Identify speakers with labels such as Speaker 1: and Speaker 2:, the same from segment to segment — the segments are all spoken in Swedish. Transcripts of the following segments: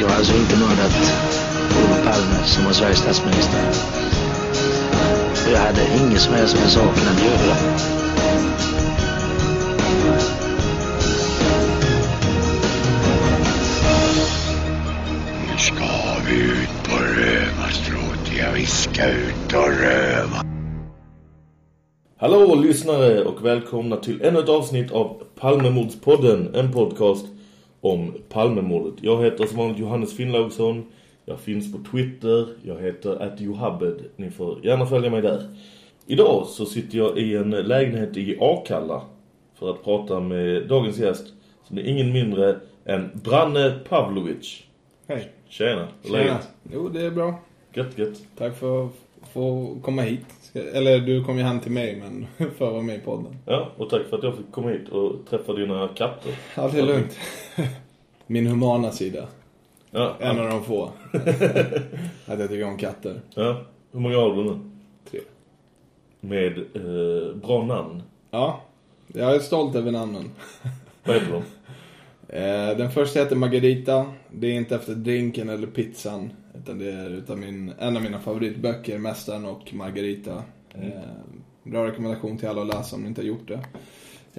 Speaker 1: Jag
Speaker 2: har alltså inte mördat Olof Palme som var Sveriges statsminister. Jag hade inget som helst med saken att göra.
Speaker 3: Nu ska vi ut på rövarstråt. Ja, vi ska ut och röva.
Speaker 4: Hallå lyssnare och välkomna till ännu ett avsnitt av Palmemordspodden, en podcast om Palmemordet. Jag heter som vanligt Johannes Finnlaugsson. Jag finns på Twitter. Jag heter @johabed. Ni får gärna följa mig där. Idag så sitter jag i en lägenhet i Akalla för att prata med dagens gäst som är ingen mindre än Branne Pavlovic.
Speaker 5: Hej.
Speaker 4: Tjena,
Speaker 5: Tjena.
Speaker 4: läget?
Speaker 5: Jo, det är bra.
Speaker 4: Gött, gött.
Speaker 5: Tack för att få komma hit. Eller du kom ju hem till mig, men för att vara med i podden.
Speaker 4: Ja, och tack för att jag fick komma hit och träffa dina katter.
Speaker 5: Allt är lugnt. Min humana sida.
Speaker 4: Ja,
Speaker 5: En av de få. att jag tycker om katter.
Speaker 4: ja. Hur många har du nu?
Speaker 5: Tre.
Speaker 4: Med eh, bra namn.
Speaker 5: Ja, jag är stolt över namnen.
Speaker 4: Vad heter de?
Speaker 5: Eh, Den första heter Margarita. Det är inte efter drinken eller pizzan. Utan det är utav min, en av mina favoritböcker, Mästaren och Margarita. Eh, Bra rekommendation till alla att läsa om ni inte har gjort det.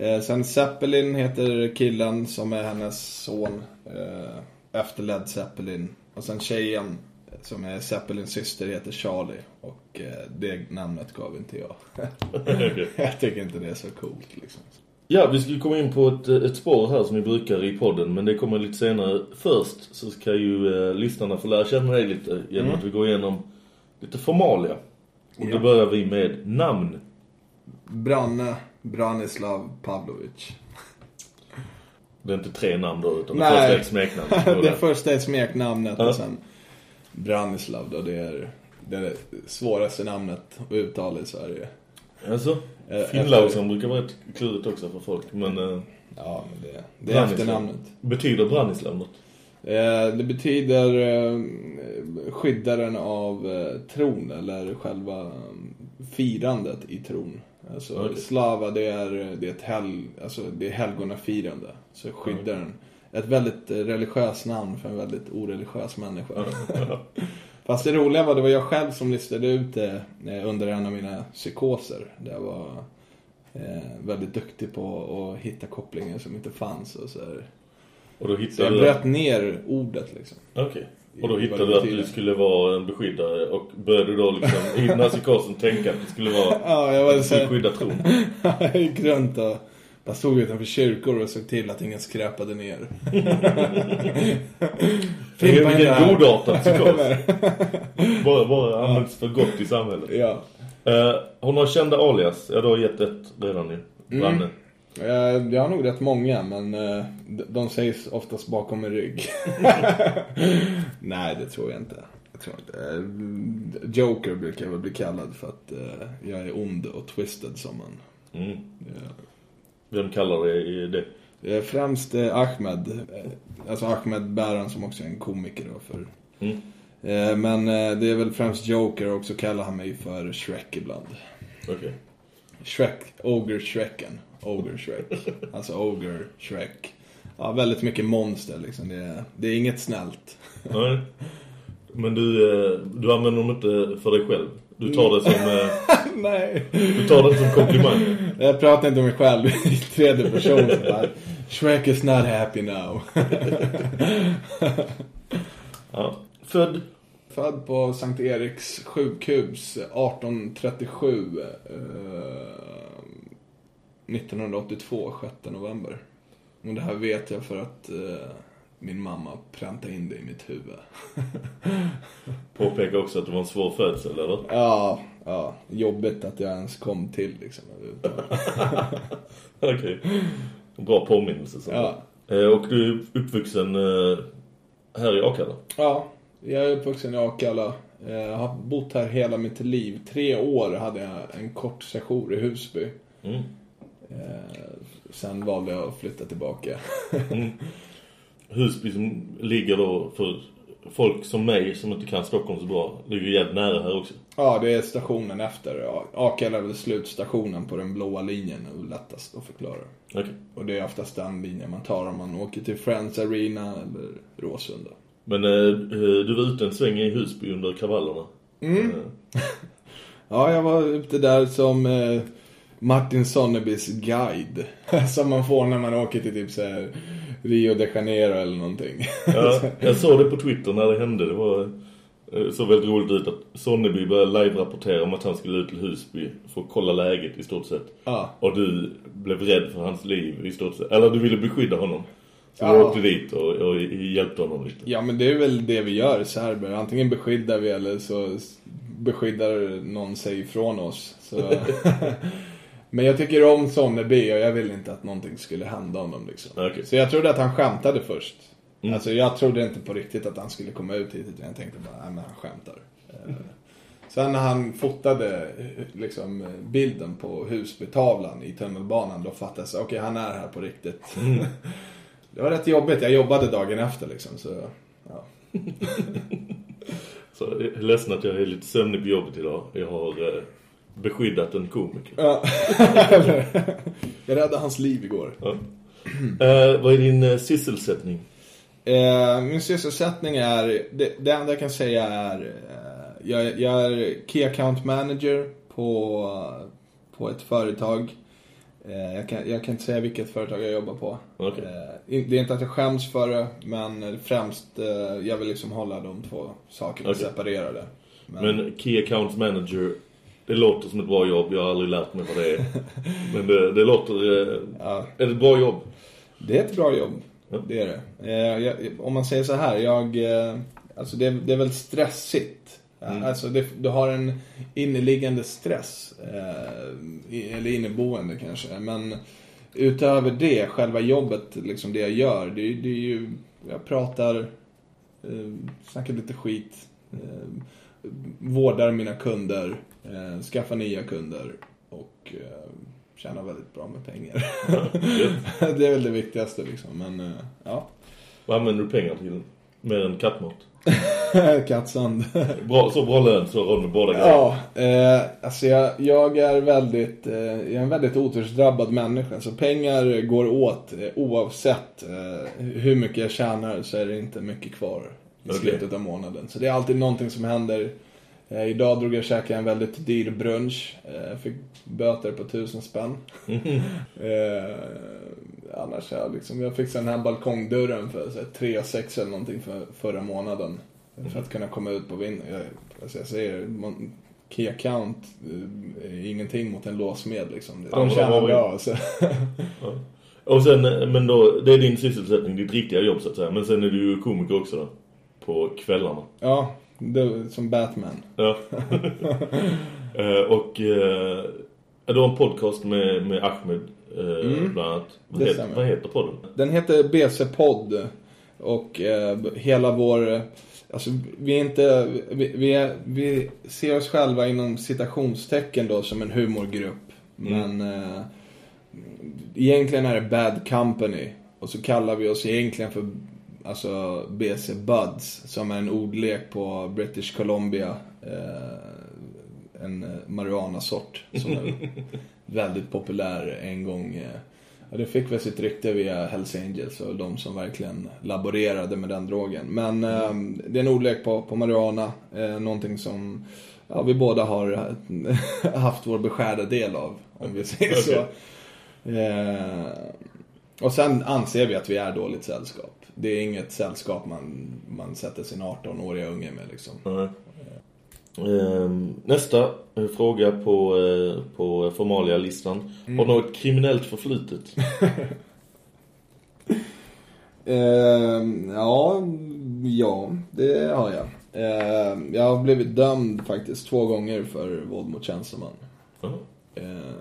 Speaker 5: Eh, Sen Zeppelin heter killen som är hennes son. Efter Led Zeppelin. Och sen tjejen som är Zeppelins syster heter Charlie. Och det namnet gav inte jag. Jag tycker inte det är så coolt liksom.
Speaker 4: Ja, vi skulle komma in på ett, ett spår här som vi brukar i podden. Men det kommer lite senare. Först så ska ju eh, lyssnarna få lära känna dig lite genom att vi går igenom lite formalia. Och då
Speaker 5: Ja.
Speaker 4: börjar vi med namn.
Speaker 5: Branne Branislav Pavlovic.
Speaker 4: Det är inte tre namn då, utan det
Speaker 5: Nej.
Speaker 4: första är ett smeknamn.
Speaker 5: det första är smeknamnet
Speaker 4: Ja.
Speaker 5: och sen Branislav då. Det är det svåraste namnet att uttala i Sverige.
Speaker 4: Alltså, Finnlausen brukar vara rätt klurigt också för folk. Men eh,
Speaker 5: Ja, men det, det är efternamnet.
Speaker 4: betyder Branislav något?
Speaker 5: Eh, det betyder eh, skyddaren av eh, tron eller själva eh, firandet i tron. Alltså
Speaker 4: Okej.
Speaker 5: slava det är, det är ett helg, alltså det är helgonafirande. Så skyddaren. Ett väldigt eh, religiöst namn för en väldigt oreligiös människa. Fast det roliga var, det var jag själv som listade ut det eh, under en av mina psykoser. Där jag var eh, väldigt duktig på att hitta kopplingar som inte fanns. Och så.
Speaker 4: Och då
Speaker 5: så
Speaker 4: hittade
Speaker 5: jag
Speaker 4: du...
Speaker 5: bröt ner ordet liksom.
Speaker 4: Okej. Och då hittade du att du skulle vara en beskyddare och började då liksom i den här psykosen tänka att det skulle vara
Speaker 5: Ja, jag var
Speaker 4: du
Speaker 5: så här,
Speaker 4: skydda tron.
Speaker 5: jag gick runt och bara stod utanför kyrkor och såg till att ingen skräpade ner. Fimpa
Speaker 4: Vilken
Speaker 5: här.
Speaker 4: godartad psykos. bara, bara används för gott i samhället.
Speaker 5: Ja.
Speaker 4: Eh, hon har kända alias. Jag har gett ett redan nu. Branne.
Speaker 5: Eh, Jag har nog rätt många, men eh, de- sägs oftast bakom min rygg. Nej, det tror jag inte. Jag tror inte. Eh, Joker brukar jag väl bli kallad för att jag är ond och twisted som man.
Speaker 4: Mm.
Speaker 5: Ja.
Speaker 4: Vem kallar det det?
Speaker 5: Eh, Främst eh, Ahmed. eh, Alltså Ahmed Bäran som också är en komiker då för...
Speaker 4: Mm.
Speaker 5: Men det är väl främst Joker och så kallar han mig för Shrek ibland.
Speaker 4: Okej.
Speaker 5: Shrek, Ogre Shreken. Ogre Shrek. Alltså Ogre Shrek. Ja, väldigt mycket monster liksom. Det är, det är inget snällt.
Speaker 4: Nej. Men du, du använder dem inte för dig själv. Du tar det som, eh,
Speaker 5: Nej.
Speaker 4: du tar det som komplimang.
Speaker 5: Jag pratar inte om mig själv i tredje person. bara, Shrek is not happy now.
Speaker 4: Ja. Född
Speaker 5: född på Sankt Eriks sjukhus 1837. Eh, 1982, 6 november. Och det här vet jag för att eh, min mamma präntade in det i mitt huvud.
Speaker 4: Påpeka också att det var en svår födsel, eller?
Speaker 5: Ja, ja. Jobbigt att jag ens kom till liksom.
Speaker 4: Okej. Bra påminnelse. Så.
Speaker 5: Ja.
Speaker 4: Eh, och du är uppvuxen eh, här i Akalla?
Speaker 5: Ja, jag är uppvuxen i Akalla. Eh, Jag har bott här hela mitt liv. Tre år hade jag en kort session i Husby.
Speaker 4: Mm.
Speaker 5: Eh, Sen valde jag att flytta tillbaka.
Speaker 4: Mm. Husby som ligger då för folk som mig som inte kan Stockholm så bra ligger jävligt nära här också.
Speaker 5: Ja, det är stationen efter. Ja, är väl slutstationen på den blåa linjen och lättast att förklara.
Speaker 4: Okej.
Speaker 5: Och det är oftast den linjen man tar om man åker till Friends Arena eller Råsunda.
Speaker 4: Men eh, eh, du var ute en sväng i Husby under kravallerna.
Speaker 5: Mm.
Speaker 4: Eh,
Speaker 5: Ja, jag var ute där som eh, Martin Sonnebys guide. som man får när man åker till typ så här Rio de Janeiro eller någonting.
Speaker 4: Ja, jag såg det på Twitter när det hände. Det var eh, så väldigt roligt ut att Sonneby började live-rapportera om att han skulle ut till Husby för att kolla läget i stort sett.
Speaker 5: Ja.
Speaker 4: Och du blev rädd för hans liv i stort sett. Eller du ville beskydda honom. Så du
Speaker 5: Ja.
Speaker 4: åkte dit och, och hjälpte honom lite.
Speaker 5: Ja, men det är väl det vi gör serber. Antingen beskyddar vi eller så beskyddar någon sig ifrån oss. Så... men jag tycker om Sonneby och jag vill inte att någonting skulle hända honom liksom.
Speaker 4: Okej.
Speaker 5: Så jag trodde att han skämtade först.
Speaker 4: Mm.
Speaker 5: Alltså jag trodde inte på riktigt att han skulle komma ut hit. utan Jag tänkte bara, nej men han skämtar. Eh, Sen när han fotade liksom, bilden på Husbytavlan i tunnelbanan, då fattade jag okej han är här på riktigt. det var rätt jobbigt, jag jobbade dagen efter liksom. Så, ja.
Speaker 4: Så jag är ledsen att jag är lite sömnig på jobbet idag. Jag har eh, beskyddat en komiker.
Speaker 5: Ja. jag räddade hans liv igår.
Speaker 4: Ja. Eh, vad är din eh, sysselsättning?
Speaker 5: Eh, min sysselsättning är, det, det enda jag kan säga är, eh, jag, jag är Key Account Manager på, på ett företag. Eh, jag, kan, jag kan inte säga vilket företag jag jobbar på.
Speaker 4: Okej.
Speaker 5: Eh, det är inte att jag skäms för det, men främst, jag vill liksom hålla de två sakerna
Speaker 4: Okej.
Speaker 5: separerade.
Speaker 4: Men Key Account Manager, det låter som ett bra jobb. Jag har aldrig lärt mig vad det är. Men det, det låter... Eh,
Speaker 5: Ja.
Speaker 4: Är det ett bra jobb?
Speaker 5: Det är ett bra jobb.
Speaker 4: Ja.
Speaker 5: Det är det. Eh, jag, om man säger så här, jag... Eh, alltså det, det är väl stressigt.
Speaker 4: Mm.
Speaker 5: Alltså det, du har en inneliggande stress. Eller inneboende kanske. Men utöver det, själva jobbet, liksom det jag gör. Det, det är ju... Jag pratar, eh, snackar lite skit. Eh, vårdar mina kunder. Eh, skaffar nya kunder. Och eh, tjänar väldigt bra med pengar. det är väl det viktigaste liksom. Men eh, ja.
Speaker 4: Vad använder du pengar till? Mer än kattmat?
Speaker 5: Kattsand.
Speaker 4: Bra, så bra lön så har med båda grejer.
Speaker 5: Ja, eh, alltså jag, jag är väldigt, eh, jag är en väldigt otursdrabbad människa. Så pengar går åt eh, oavsett eh, hur mycket jag tjänar så är det inte mycket kvar i
Speaker 4: Okej.
Speaker 5: slutet av månaden. Så det är alltid någonting som händer. Eh, idag drog jag och käkade en väldigt dyr brunch. Eh, jag fick böter på tusen spänn. eh, annars jag liksom, jag fixade den här balkongdörren för så här, 3 6 eller någonting för förra månaden. För att kunna komma ut på vind. Jag, alltså jag säger, man, Key account eh, är ingenting mot en låsmed liksom. De tjänar bra. Så.
Speaker 4: Ja. Och sen, eh, men då, det är din sysselsättning, ditt riktiga jobb så att säga. Men sen är du ju komiker också då. På kvällarna.
Speaker 5: ja, det, som Batman.
Speaker 4: Ja. Eh, och eh, du har en podcast med, med Ahmed eh,
Speaker 5: Mm.
Speaker 4: bland annat. Vad,
Speaker 5: Det
Speaker 4: heter, vad heter podden?
Speaker 5: Den heter BC-podd. Och eh, hela vår... Alltså vi är inte... Vi, vi, är, vi ser oss själva inom citationstecken då som en humorgrupp. Men eh, egentligen är det Bad Company. Och så kallar vi oss egentligen för alltså BC Buds. Som är en ordlek på British Columbia. Eh, en eh, marijuana-sort som är väldigt populär en gång. Eh, ja, det fick väl sitt rykte via Hells Angels och de som verkligen laborerade med den drogen. Men eh, det är en ordlek på, på marijuana. Eh, någonting som ja, vi båda har eh, haft vår beskärda del av. Om vi säger så. Eh, och sen anser vi att vi är dåligt sällskap. Det är inget sällskap man, man sätter sin 18-åriga unge med liksom.
Speaker 4: Nej. Ehm, nästa eh, fråga på, eh, på formalia-listan.
Speaker 5: Mm.
Speaker 4: Har något kriminellt förflutet?
Speaker 5: Ehm, ja, ja, det har jag. Ehm, jag har blivit dömd faktiskt två gånger för våld mot tjänsteman. Ehm,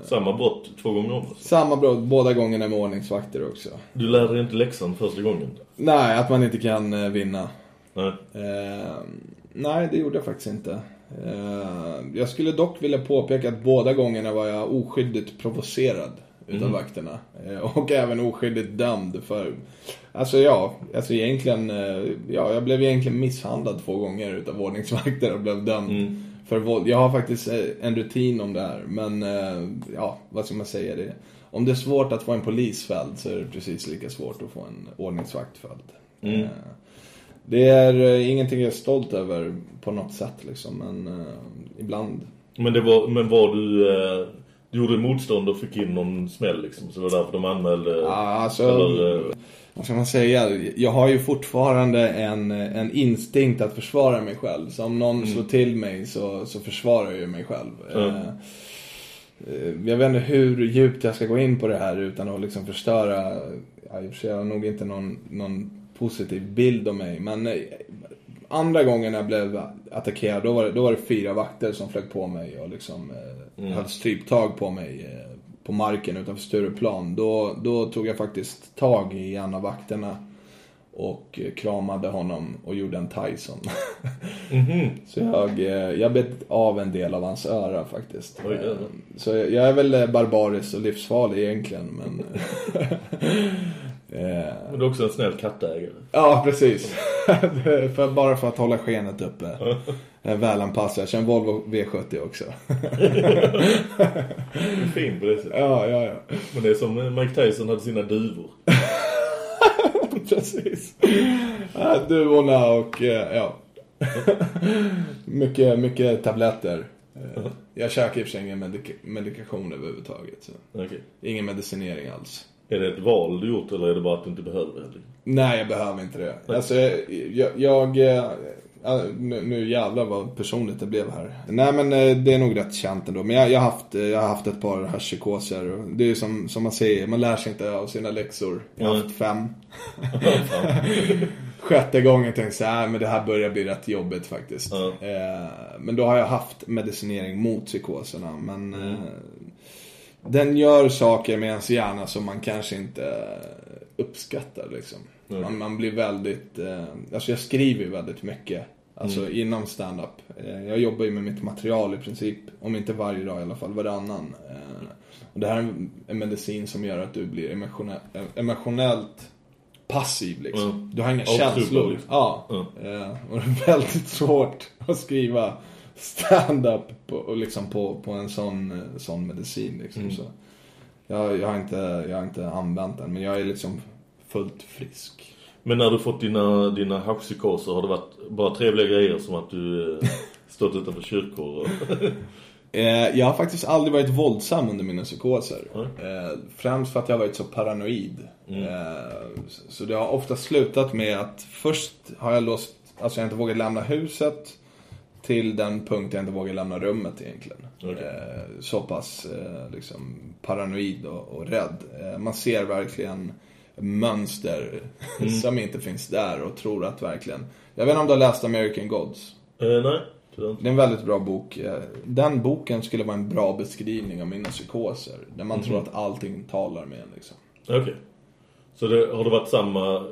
Speaker 4: Samma brott två gånger om? Alltså.
Speaker 5: samma brott, båda gångerna med ordningsvakter också.
Speaker 4: Du lärde dig inte läxan första gången?
Speaker 5: Nej, att man inte kan eh, vinna.
Speaker 4: Nej.
Speaker 5: Ehm, nej, det gjorde jag faktiskt inte. Ehm, jag skulle dock vilja påpeka att båda gångerna var jag oskyldigt provocerad utav
Speaker 4: Mhm.
Speaker 5: vakterna. Eh, och även oskyldigt dömd för... Alltså ja, alltså egentligen... eh, Ja, jag blev egentligen misshandlad två gånger utav ordningsvakter och blev dömd
Speaker 4: Mm.
Speaker 5: För våld. Jag har faktiskt eh, en rutin om det här, men eh, ja, vad ska man säga? Det? Om det är svårt att få en polis fälld så är det precis lika svårt att få en ordningsvakt fälld.
Speaker 4: Mm.
Speaker 5: Eh, Det är ingenting jag är stolt över på något sätt liksom, men ibland.
Speaker 4: Men, det var, men var du... Du gjorde motstånd och fick in någon smäll liksom? Så det var därför de anmälde...
Speaker 5: Ja, alltså,
Speaker 4: Eller,
Speaker 5: vad ska man säga? Jag har ju fortfarande en, en instinkt att försvara mig själv. Så om någon slår till mig så, så försvarar jag ju mig själv.
Speaker 4: Mm.
Speaker 5: Eh, Jag vet inte hur djupt jag ska gå in på det här utan att liksom förstöra, ja, i och för sig har jag nog inte någon, någon positiv bild av mig. Men eh, andra gången jag blev attackerad, då var, det, då var det fyra vakter som flög på mig och liksom eh, höll stryptag på mig eh, på marken utanför Stureplan. Då, då tog jag faktiskt tag i en av vakterna och kramade honom och gjorde en Tyson.
Speaker 4: mhm.
Speaker 5: Så jag, eh, jag bet av en del av hans öra faktiskt.
Speaker 4: Oj.
Speaker 5: Eh, Så jag är väl barbarisk och livsfarlig egentligen, men... eh,
Speaker 4: Men du är också en snäll kattägare.
Speaker 5: Ja, precis. för, bara för att hålla skenet uppe. Eh, Välanpassad. Jag kör en Volvo V70 också.
Speaker 4: Fin på det sättet.
Speaker 5: ja, ja, ja.
Speaker 4: Men det är som Mike Tyson hade sina duvor.
Speaker 5: precis. Duvorna och eh, ja. mycket, mycket tabletter. Jag käkar i och för sig ingen medik- medikation överhuvudtaget. Så.
Speaker 4: Okej.
Speaker 5: Ingen medicinering alls.
Speaker 4: Är det ett val du gjort eller är det bara att du inte behöver det?
Speaker 5: Nej, jag behöver inte det. Alltså, jag... jag eh, ja, nu, nu jävlar vad personligt det blev här. Nej men eh, det är nog rätt känt ändå. Men jag, jag, har, haft, eh, jag har haft ett par haschpsykoser. och Det är ju som, som man säger, man lär sig inte av sina läxor. Jag har
Speaker 4: Nej.
Speaker 5: haft fem. Sjätte gången tänkte jag här, men det här börjar bli rätt jobbigt faktiskt.
Speaker 4: Ja.
Speaker 5: Eh, men då har jag haft medicinering mot psykoserna. Men
Speaker 4: Mm.
Speaker 5: eh, den gör saker med ens hjärna som man kanske inte uppskattar liksom.
Speaker 4: Mm.
Speaker 5: Man, man blir väldigt, eh, alltså jag skriver väldigt mycket. Alltså
Speaker 4: Mm.
Speaker 5: inom stand-up. Eh, jag jobbar ju med mitt material i princip, om inte varje dag i alla fall, varannan. Eh, och det här är en- medicin som gör att du blir emotionell, emotionellt passiv liksom.
Speaker 4: Mm.
Speaker 5: Du har inga känslor.
Speaker 4: liksom.
Speaker 5: Ja.
Speaker 4: Mm.
Speaker 5: Eh, och det är väldigt svårt att skriva stand-up på, liksom på, på en sån, eh, sån medicin liksom.
Speaker 4: Mm.
Speaker 5: Så jag, jag, har inte, jag har inte använt den, men jag är liksom fullt frisk.
Speaker 4: Men när du fått dina, dina haschpsykoser har det varit bara trevliga grejer som att du eh, stått utanför kyrkor och...
Speaker 5: Eh, jag har faktiskt aldrig varit våldsam under mina psykoser.
Speaker 4: Mm.
Speaker 5: Främst för att jag har varit så paranoid. Eh, så det har ofta slutat med att först har jag låst, alltså jag har inte vågat lämna huset till den punkt jag inte vågar lämna rummet egentligen.
Speaker 4: Okej.
Speaker 5: Eh, så pass eh, liksom paranoid och, och rädd. Eh, man ser verkligen mönster som inte finns där och tror att verkligen... Jag vet inte om du har läst American Gods?
Speaker 4: Nej.
Speaker 5: Det är en väldigt bra bok. Den boken skulle vara en bra beskrivning av mina psykoser. Där man tror att allting talar med en liksom.
Speaker 4: Okej. Så det, har det varit samma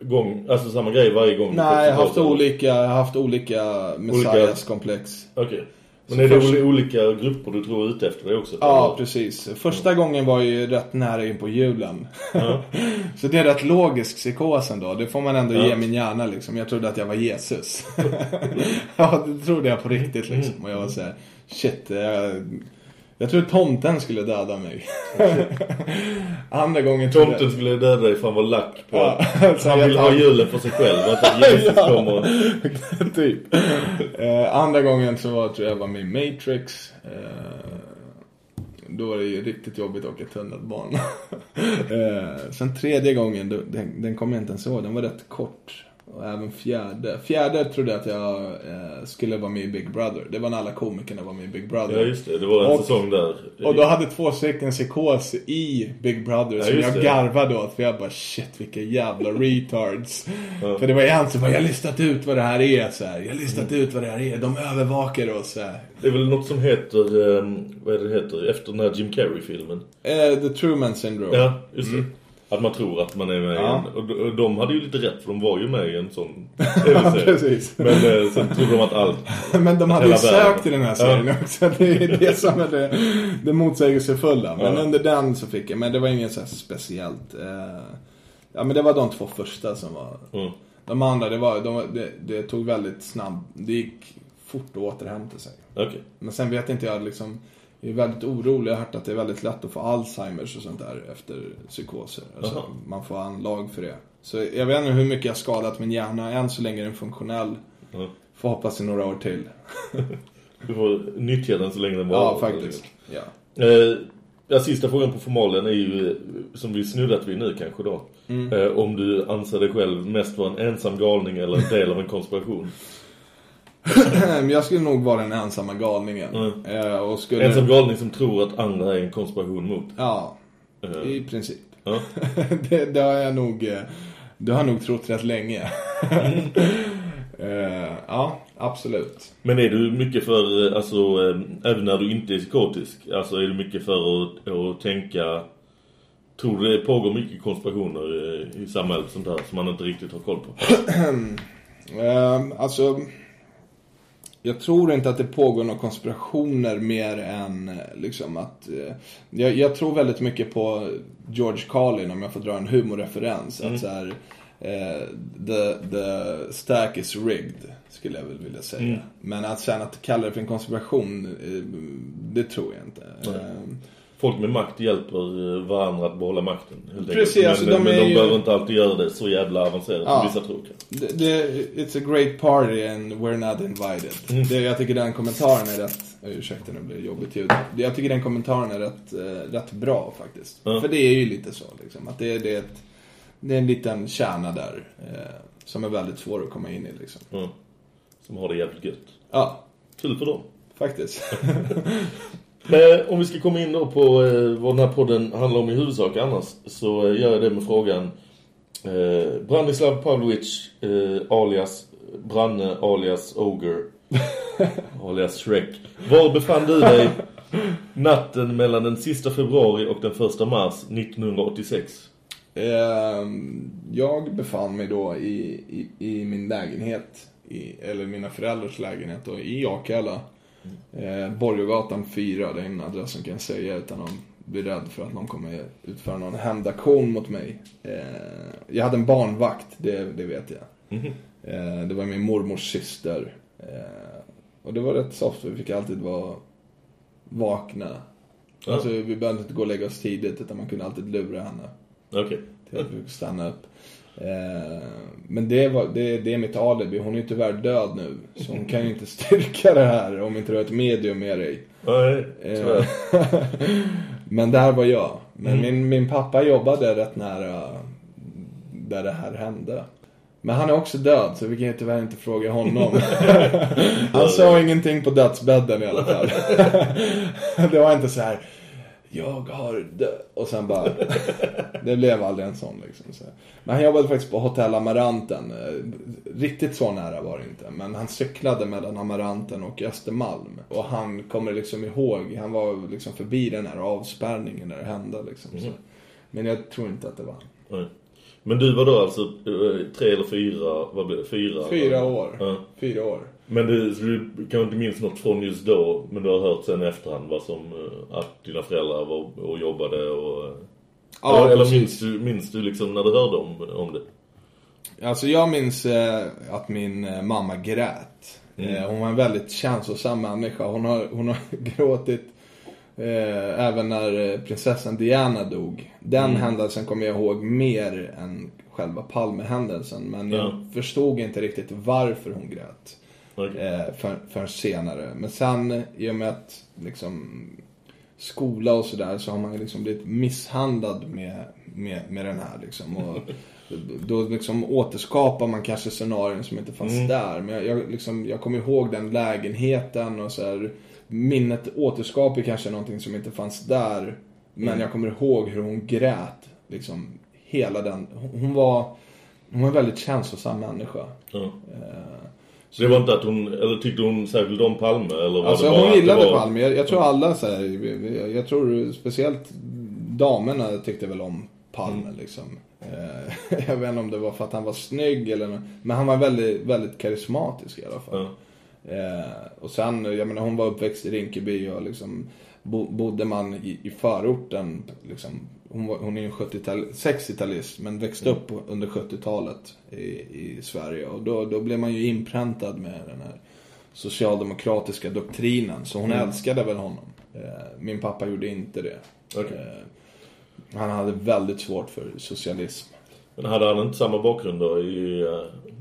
Speaker 4: gång, alltså samma grej varje gång?
Speaker 5: Nej, jag har haft olika, haft olika messias-komplex.
Speaker 4: Okej. Men
Speaker 5: Så
Speaker 4: är det
Speaker 5: först-
Speaker 4: oli- olika grupper du tror ute efter det också?
Speaker 5: Ja,
Speaker 4: Eller?
Speaker 5: precis. Första gången var ju rätt nära in på julen.
Speaker 4: Ja.
Speaker 5: Så det är rätt logisk psykos ändå. Det får man ändå
Speaker 4: Ja.
Speaker 5: ge min hjärna liksom. Jag trodde att jag var Jesus. ja, det trodde jag på riktigt liksom. Och jag var såhär, shit. Jag, jag tror tomten skulle döda mig. Andra gången trodde jag-
Speaker 4: Tomten skulle döda dig för han var lack på
Speaker 5: Ja,
Speaker 4: att
Speaker 5: så
Speaker 4: han vill ha julen för sig själv. Att Jesus
Speaker 5: Ja.
Speaker 4: kommer...
Speaker 5: typ. Eh, andra gången så var, tror jag var med Matrix. Eh, Då var det ju riktigt jobbigt att åka tunnelbana. eh, sen tredje gången, den, den kommer jag inte ens ihåg. Den var rätt kort. Och även fjärde. Fjärde trodde jag att jag eh, skulle vara med i Big Brother. Det var när alla komikerna var med i Big Brother.
Speaker 4: Ja, just det. Det var en
Speaker 5: Och-
Speaker 4: säsong där.
Speaker 5: Och då hade två stycken psykos i Big Brother
Speaker 4: Ja,
Speaker 5: som jag
Speaker 4: det.
Speaker 5: garvade åt. För jag bara shit vilka jävla retards.
Speaker 4: Ja.
Speaker 5: För det var en som bara, jag har listat ut vad det här är. Så här. Jag listat ut vad det här är. De övervakar oss. Så här.
Speaker 4: Det är väl något som heter, eh, vad är det heter, efter den här Jim Carrey-filmen.
Speaker 5: Eh, the Truman Syndrome.
Speaker 4: Ja, just det. Att man tror att man är med
Speaker 5: Ja.
Speaker 4: en. Och de- hade ju lite rätt för de var ju med i en sån tv-serie.
Speaker 5: precis.
Speaker 4: Men eh, sen trodde de att allt...
Speaker 5: Men de hade ju sökt i den här serien
Speaker 4: Ja.
Speaker 5: också. Det är det som är det, det motsägelsefulla. Men
Speaker 4: Ja.
Speaker 5: under den så fick jag, men det var inget så speciellt. Eh, ja men det var de två första som var.
Speaker 4: Mm.
Speaker 5: De andra, det var, de, det, det tog väldigt snabbt, det gick fort att återhämta sig.
Speaker 4: Okej.
Speaker 5: Men sen vet inte jag liksom, är väldigt orolig. Jag har hört att det är väldigt lätt att få Alzheimers och sånt där efter psykoser. Alltså, man får anlag för det. Så jag vet inte hur mycket jag har skadat min hjärna. Än så länge är den funktionell.
Speaker 4: Ja.
Speaker 5: Får hoppas i några år till.
Speaker 4: Du får nyttja den så länge den var.
Speaker 5: Ja, faktiskt. Ja.
Speaker 4: Eh, ja, sista frågan på formalen är ju, eh, som vi snuddat vid nu kanske då.
Speaker 5: Mm.
Speaker 4: Eh, om du anser dig själv mest vara en ensam galning eller en del av en konspiration.
Speaker 5: Jag skulle nog vara den ensamma galningen.
Speaker 4: Mm.
Speaker 5: Och skulle...
Speaker 4: Ensam galning som tror att andra är en konspiration mot.
Speaker 5: Ja,
Speaker 4: Eh,
Speaker 5: i princip.
Speaker 4: ja.
Speaker 5: det, det har jag nog, eh, det har nog trott rätt länge. Eh, ja, absolut.
Speaker 4: Men är du mycket för, alltså, även när du inte är psykotisk, alltså är du mycket för att, att tänka, tror du det pågår mycket konspirationer i samhället sånt här som man inte riktigt har koll på?
Speaker 5: Ehm, alltså, jag tror inte att det pågår några konspirationer mer än eh, liksom att... Eh, jag, jag tror väldigt mycket på George Carlin om jag får dra en humorreferens.
Speaker 4: Mm.
Speaker 5: Att så här, eh, the, the stack is rigged, skulle jag väl vilja säga.
Speaker 4: Mm.
Speaker 5: Men att sen att kalla det för en konspiration, eh, det tror jag inte.
Speaker 4: Nej. Folk med makt hjälper eh, varandra att behålla makten.
Speaker 5: Precis,
Speaker 4: enkelt.
Speaker 5: alltså,
Speaker 4: men
Speaker 5: de
Speaker 4: men de
Speaker 5: ju-
Speaker 4: behöver inte alltid göra det så jävla avancerat
Speaker 5: Ja.
Speaker 4: som vissa tror.
Speaker 5: Det, det, it's a great party and we're not invited.
Speaker 4: Mm.
Speaker 5: Det, jag tycker den kommentaren är rätt, ursäkta nu blir det jobbigt ljud. Jag tycker den kommentaren är rätt, eh, rätt bra faktiskt.
Speaker 4: Ja.
Speaker 5: För det är ju lite så liksom. Att det, det, är ett, det är en liten kärna där. Eh, som är väldigt svår att komma in i liksom.
Speaker 4: Ja. Som har det jävligt gött.
Speaker 5: Ja,
Speaker 4: Kul för dem.
Speaker 5: faktiskt.
Speaker 4: Men om vi ska komma in då på eh, vad den här podden handlar om i huvudsak annars så eh, gör jag det med frågan eh, Branislav Pavlovic eh, alias Branne alias Ogre alias Shrek. Var befann du dig natten mellan den sista februari och den första mars 1986?
Speaker 5: Ehm, jag befann mig då i, i, i min lägenhet, i, eller mina föräldrars lägenhet då, i Akalla. Eh, Borgågatan 4, det är en adress som kan säga utan att bli rädd för att någon kommer utföra någon hämndaktion mot mig. Eh, jag hade en barnvakt, det, det vet jag.
Speaker 4: Mhm.
Speaker 5: Eh, det var min mormors syster. Eh, och det var rätt soft, vi fick alltid vara vakna.
Speaker 4: Ja.
Speaker 5: Alltså vi behövde inte gå och lägga oss tidigt utan man kunde alltid lura henne
Speaker 4: Okej.
Speaker 5: till att vi fick stanna upp. Eh, men det, var, det, det är mitt alibi. Hon är ju tyvärr död nu. Så hon kan ju inte styrka det här om inte du har ett medium med dig.
Speaker 4: Nej,
Speaker 5: Eh,
Speaker 4: tyvärr.
Speaker 5: men där var jag. Men
Speaker 4: Mm.
Speaker 5: min, min pappa jobbade rätt nära där det här hände. Men han är också död så vi kan ju tyvärr inte fråga honom. han sa ingenting på dödsbädden i alla fall. det var inte så här. Jag har dött. Och sen bara. det blev aldrig en sån liksom. Så. Men han jobbade faktiskt på Hotell Amaranten. Riktigt så nära var det inte. Men han cyklade mellan Amaranten och Östermalm. Och han kommer liksom ihåg. Han var liksom förbi den här avspärrningen när det hände liksom.
Speaker 4: Mhm.
Speaker 5: Men jag tror inte att det var han.
Speaker 4: Nej. Men du var då alltså eh, tre eller fyra, vad blev det? Fyra?
Speaker 5: Fyra år.
Speaker 4: Ja.
Speaker 5: Fyra år.
Speaker 4: Men du, du kanske inte minns något från just då, men du har hört sen efterhand vad som, eh, att dina föräldrar var och jobbade och... eh,
Speaker 5: Ja,
Speaker 4: eller eller minns, du, minns du liksom när du hörde om, om det?
Speaker 5: Alltså jag minns eh, att min eh, mamma grät.
Speaker 4: Mm.
Speaker 5: Eh, hon var en väldigt känslosam människa. Hon har, hon har gråtit även när prinsessan Diana dog. Den
Speaker 4: Mm.
Speaker 5: händelsen kommer jag ihåg mer än själva Palmehändelsen. Men jag
Speaker 4: Ja.
Speaker 5: förstod inte riktigt varför hon grät. Eh, för, senare. Men sen i och med att liksom skola och sådär så har man liksom blivit misshandlad med, med, med den här liksom. Och då liksom återskapar man kanske scenarion som inte fanns
Speaker 4: Mm.
Speaker 5: där. Men jag, jag, liksom, jag kommer ihåg den lägenheten och så här, Minnet återskapar kanske någonting som inte fanns där. Men
Speaker 4: Mm.
Speaker 5: jag kommer ihåg hur hon grät. Liksom hela den. Hon var, hon var en väldigt känslosam människa.
Speaker 4: Ja.
Speaker 5: Eh,
Speaker 4: Så det var inte att hon, eller tyckte hon särskilt om Palme? Eller var
Speaker 5: Alltså
Speaker 4: det bara
Speaker 5: hon gillade
Speaker 4: var...
Speaker 5: Palme. Jag, jag tror alla så här, jag, jag tror speciellt damerna tyckte väl om Palme
Speaker 4: Mm.
Speaker 5: liksom. Eh, jag vet inte om det var för att han var snygg eller Men han var väldigt, väldigt karismatisk i alla fall.
Speaker 4: Ja.
Speaker 5: Eh, och sen, jag menar hon var uppväxt i Rinkeby och liksom bo, bodde man i, i förorten liksom. Hon, var, hon är ju en 70-tal, 60-talist men växte upp under 70-talet i, i Sverige. Och då, då blev man ju inpräntad med den här socialdemokratiska doktrinen. Så hon
Speaker 4: Mm.
Speaker 5: älskade väl honom. Eh, min pappa gjorde inte det.
Speaker 4: Okej.
Speaker 5: Eh, han hade väldigt svårt för socialism.
Speaker 4: Men hade han inte samma bakgrund då? I, uh,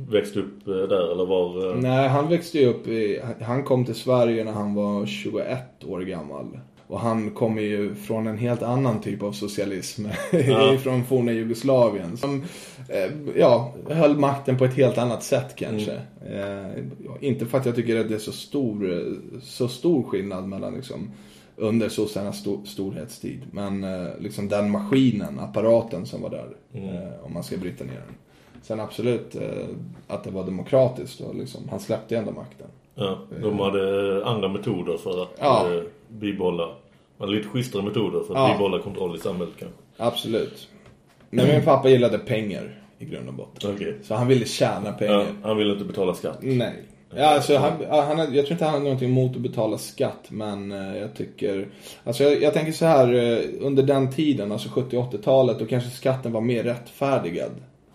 Speaker 4: växt upp eh, där eller var... eh,
Speaker 5: Nej, han växte ju upp i, han kom till Sverige när han var 21 år gammal. Och han kommer ju från en helt annan typ av socialism.
Speaker 4: Ja.
Speaker 5: från forna Jugoslavien. Som, eh, ja, höll makten på ett helt annat sätt kanske. Eh, inte för att jag tycker att det är så stor, eh, så stor skillnad mellan liksom under sossarnas sto- storhetstid. Men liksom den maskinen, apparaten som var där. Eh, om man ska bryta ner den. Sen absolut att det var demokratiskt och liksom, han släppte ändå makten.
Speaker 4: Ja, de hade andra metoder för att
Speaker 5: Ja.
Speaker 4: Eh, bibehålla... Man hade lite schysstare metoder för att
Speaker 5: Ja.
Speaker 4: bibehålla kontroll i samhället kanske.
Speaker 5: Absolut. Men min pappa gillade pengar i grund och botten.
Speaker 4: Okej.
Speaker 5: Så han ville tjäna pengar.
Speaker 4: Ja, han ville inte betala skatt.
Speaker 5: Nej. Ja, alltså, han, han, jag tror inte han har någonting emot att betala skatt, men eh, jag tycker... Alltså jag, jag tänker så här, eh, under den tiden, alltså 70-80-talet, då kanske skatten var mer rättfärdigad.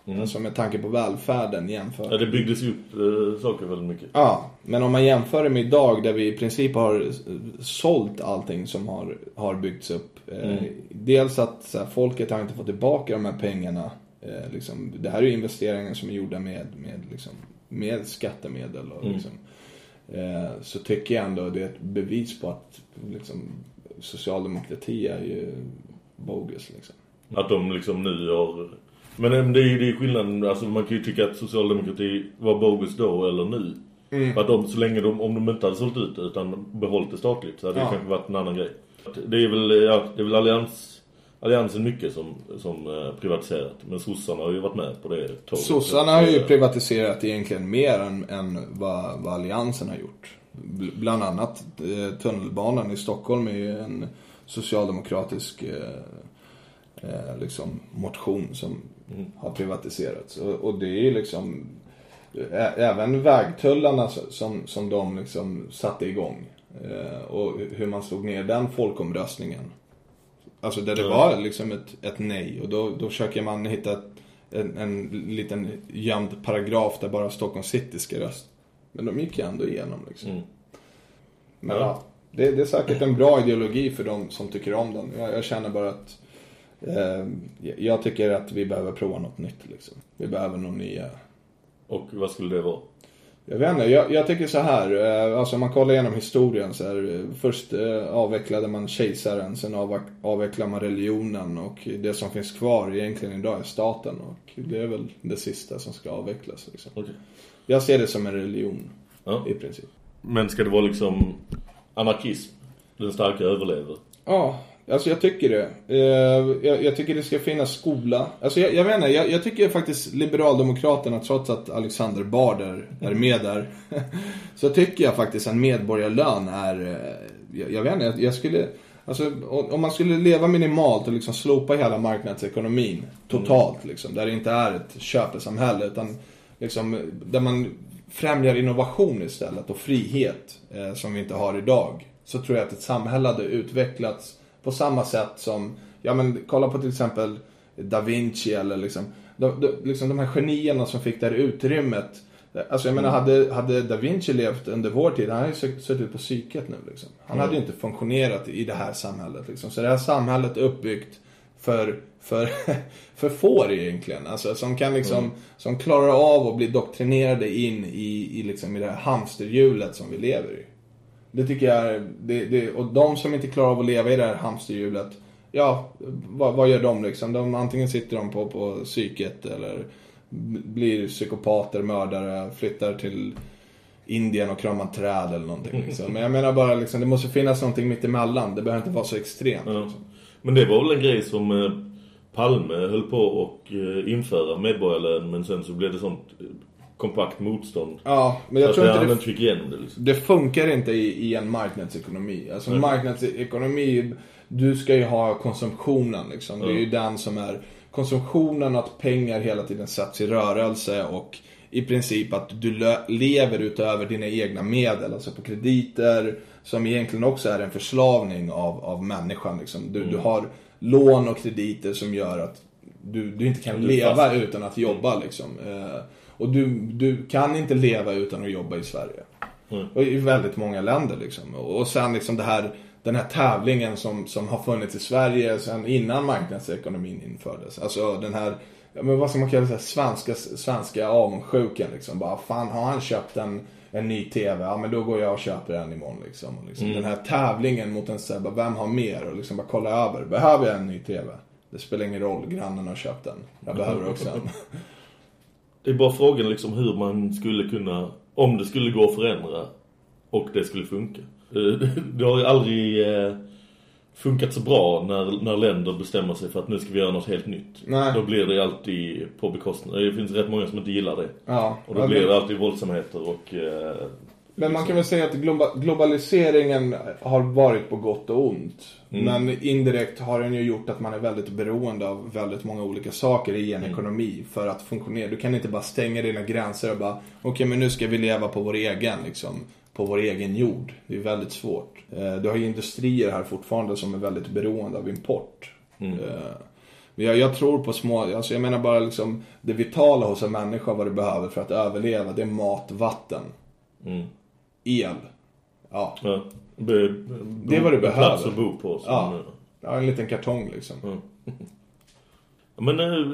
Speaker 5: Alltså med tanke på välfärden jämfört.
Speaker 4: Ja, det byggdes ju upp eh, saker väldigt mycket.
Speaker 5: Ja, men om man jämför det med idag där vi i princip har eh, sålt allting som har, har byggts upp. Eh,
Speaker 4: Mm.
Speaker 5: Dels att så här, folket har inte fått tillbaka de här pengarna. Eh, liksom, det här är ju investeringar som är gjorda med, med, liksom, med skattemedel. Och,
Speaker 4: Mm.
Speaker 5: liksom, eh, så tycker jag ändå det är ett bevis på att liksom, socialdemokrati är ju bogus. Liksom.
Speaker 4: Att de liksom nu har... Men eh, det är ju det är skillnaden, alltså man kan ju tycka att socialdemokrati var bogus då eller nu.
Speaker 5: Mm.
Speaker 4: För att de, så länge de, om de inte hade sålt ut utan behållit det statligt så hade
Speaker 5: Ja.
Speaker 4: det kanske varit en annan grej. Det är väl, ja, det är väl allians, alliansen mycket som, som eh, privatiserat. Men sossarna har ju varit med på det tåget.
Speaker 5: Sossarna har ju privatiserat egentligen mer än, än vad, vad Alliansen har gjort. Bl- Bland annat eh, tunnelbanan i Stockholm är ju en socialdemokratisk eh, liksom motion som har privatiserats. Och, och det är ju liksom även vägtullarna som, som de liksom satte igång. Eh, och hur man slog ner den folkomröstningen. Alltså där det var liksom ett, ett nej. Och då, då försöker man hitta ett, en, en liten gömd paragraf där bara Stockholm City ska rösta. Men de gick ju ändå igenom liksom.
Speaker 4: Mm.
Speaker 5: Men
Speaker 4: Ja.
Speaker 5: det, det är säkert en bra ideologi för de som tycker om den. Jag, jag känner bara att jag tycker att vi behöver prova något nytt liksom. Vi behöver några nya
Speaker 4: Och vad skulle det vara?
Speaker 5: jag vet inte, jag, jag tycker så här. eh, Alltså om man kollar igenom historien så här. eh, Först eh, avvecklade man kejsaren, sen avvecklar man religionen och det som finns kvar egentligen idag är staten. Och det är väl det sista som ska avvecklas. Liksom.
Speaker 4: Okej.
Speaker 5: Jag ser det som en religion
Speaker 4: Ja.
Speaker 5: i princip.
Speaker 4: Men ska det vara liksom anarkism? Den starka överlever.
Speaker 5: Ja, alltså jag tycker det. Eh, jag, jag tycker det ska finnas skola. Alltså jag, jag vet inte, jag, jag tycker faktiskt Liberaldemokraterna, trots att Alexander Bard är, är med där, så tycker jag faktiskt en medborgarlön är, eh, jag, jag vet inte, jag, skulle, alltså om man skulle leva minimalt och liksom slopa hela marknadsekonomin totalt liksom, där det inte är ett köpesamhälle utan liksom, där man främjar innovation istället och frihet eh, som vi inte har idag. Så tror jag att ett samhälle hade utvecklats på samma sätt som, ja men kolla på till exempel Da Vinci eller liksom, de, de, liksom de här genierna som fick det här utrymmet. Alltså jag menar, hade, hade Da Vinci levt under vår tid, han hade ju suttit- på psyket nu liksom. Han hade ju inte funktionerat i det här samhället liksom. Så det här samhället är uppbyggt för, för, för får egentligen. Alltså som kan liksom,
Speaker 4: Mm.
Speaker 5: som klarar av att bli doktrinerade in i, i liksom i det här hamsterhjulet som vi lever i. Det tycker jag är, det, det, och de som inte klarar av att leva i det här hamsterhjulet, ja, vad, vad gör de liksom? De, antingen sitter de på, på psyket eller blir psykopater, mördare, flyttar till Indien och kramar träd eller någonting liksom. Men jag menar bara liksom, det måste finnas någonting mitt emellan. Det behöver inte vara så extremt.
Speaker 4: Ja. Men det var väl en grej som eh, Palme höll på att eh, införa medborgarlön men sen så blev det sånt eh, kompakt motstånd.
Speaker 5: Ja, men jag
Speaker 4: Så
Speaker 5: tror
Speaker 4: att
Speaker 5: inte det,
Speaker 4: fick igenom det liksom.
Speaker 5: det funkar inte i, i en marknadsekonomi. Alltså
Speaker 4: Nej.
Speaker 5: marknadsekonomi, du ska ju ha konsumtionen liksom. Det är ju den som är konsumtionen, att pengar hela tiden sätts i rörelse och i princip att du lever utöver dina egna medel, alltså på krediter som egentligen också är en förslavning av, av människan. Liksom. Du, du har lån och krediter som gör att du, du inte kan
Speaker 4: Du
Speaker 5: leva
Speaker 4: fast.
Speaker 5: utan att jobba. Liksom. Eh, och du, du kan inte leva utan att jobba i Sverige.
Speaker 4: Mm.
Speaker 5: Och i väldigt många länder liksom. Och, och sen liksom det här, den här tävlingen som, som har funnits i Sverige sen innan marknadsekonomin infördes. Alltså den här, men vad ska man kalla det, svenska, svenska avundsjukan liksom. Bara, fan har han köpt en, en ny TV? Ja men då går jag och köper en imorgon liksom. Och liksom
Speaker 4: Mm.
Speaker 5: Den här tävlingen mot en bara, vem har mer? Och liksom bara kolla över, behöver jag en ny TV? Det spelar ingen roll, grannen har köpt den. Jag behöver också en.
Speaker 4: Det är bara frågan liksom hur man skulle kunna, om det skulle gå att förändra och det skulle funka. Eh, Det har ju aldrig eh, funkat så bra när, när länder bestämmer sig för att nu ska vi göra något helt nytt.
Speaker 5: Nej.
Speaker 4: Då blir det alltid på bekostnad. Det finns rätt många som inte gillar det.
Speaker 5: Ja.
Speaker 4: Och då blir det alltid våldsamheter och... Eh,
Speaker 5: Men man kan väl säga att globa- globaliseringen har varit på gott och ont.
Speaker 4: Mm.
Speaker 5: Men indirekt har den ju gjort att man är väldigt beroende av väldigt många olika saker i en ekonomi för att funktionera. Du kan inte bara stänga dina gränser och bara, okej men nu ska vi leva på vår egen liksom. På vår egen jord. Det är väldigt svårt. Eh, Du har ju industrier här fortfarande som är väldigt beroende av import.
Speaker 4: Mm.
Speaker 5: Eh, jag, jag tror på små, alltså jag menar bara liksom det vitala hos en människa vad det behöver för att överleva. Det är mat, vatten,
Speaker 4: mm.
Speaker 5: El. Ja.
Speaker 4: Ja. Be,
Speaker 5: Det är vad du
Speaker 4: en Plats
Speaker 5: behöver.
Speaker 4: att bo på.
Speaker 5: Ja. Ja, en liten kartong liksom.
Speaker 4: Ja. Ja, Men eh,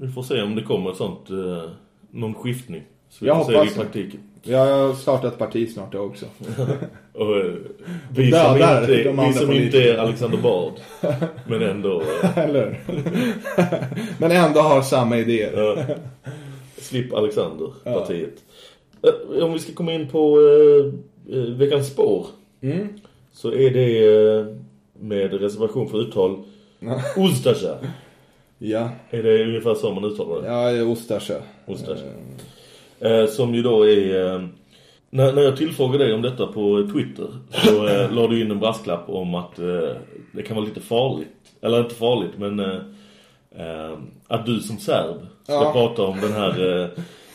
Speaker 4: vi får se om det kommer ett sånt, eh, någon skiftning. Så vi
Speaker 5: Jag
Speaker 4: får se det i
Speaker 5: hoppas det.
Speaker 4: praktiken.
Speaker 5: Jag har startat ett parti snart jag också.
Speaker 4: Och, eh, vi som,
Speaker 5: Dödar
Speaker 4: inte, vi som inte är Alexander Bard. men ändå...
Speaker 5: Eller Men ändå har samma idéer.
Speaker 4: Ja. Slipp Alexander-partiet. Eh, Om vi ska komma in på eh, eh, veckans spår.
Speaker 5: Mm.
Speaker 4: Så är det eh, med reservation för uttal Ustasja.
Speaker 5: Ja.
Speaker 4: Är det ungefär så man uttalar det?
Speaker 5: Ja, Ostasjö.
Speaker 4: Ostasjö. Eh, som ju då är... Eh, när, när jag tillfrågade dig om detta på Twitter så eh, la du in en brasklapp om att eh, det kan vara lite farligt. Eller inte farligt, men eh, eh, att du som serb ska
Speaker 5: Ja.
Speaker 4: prata om den här...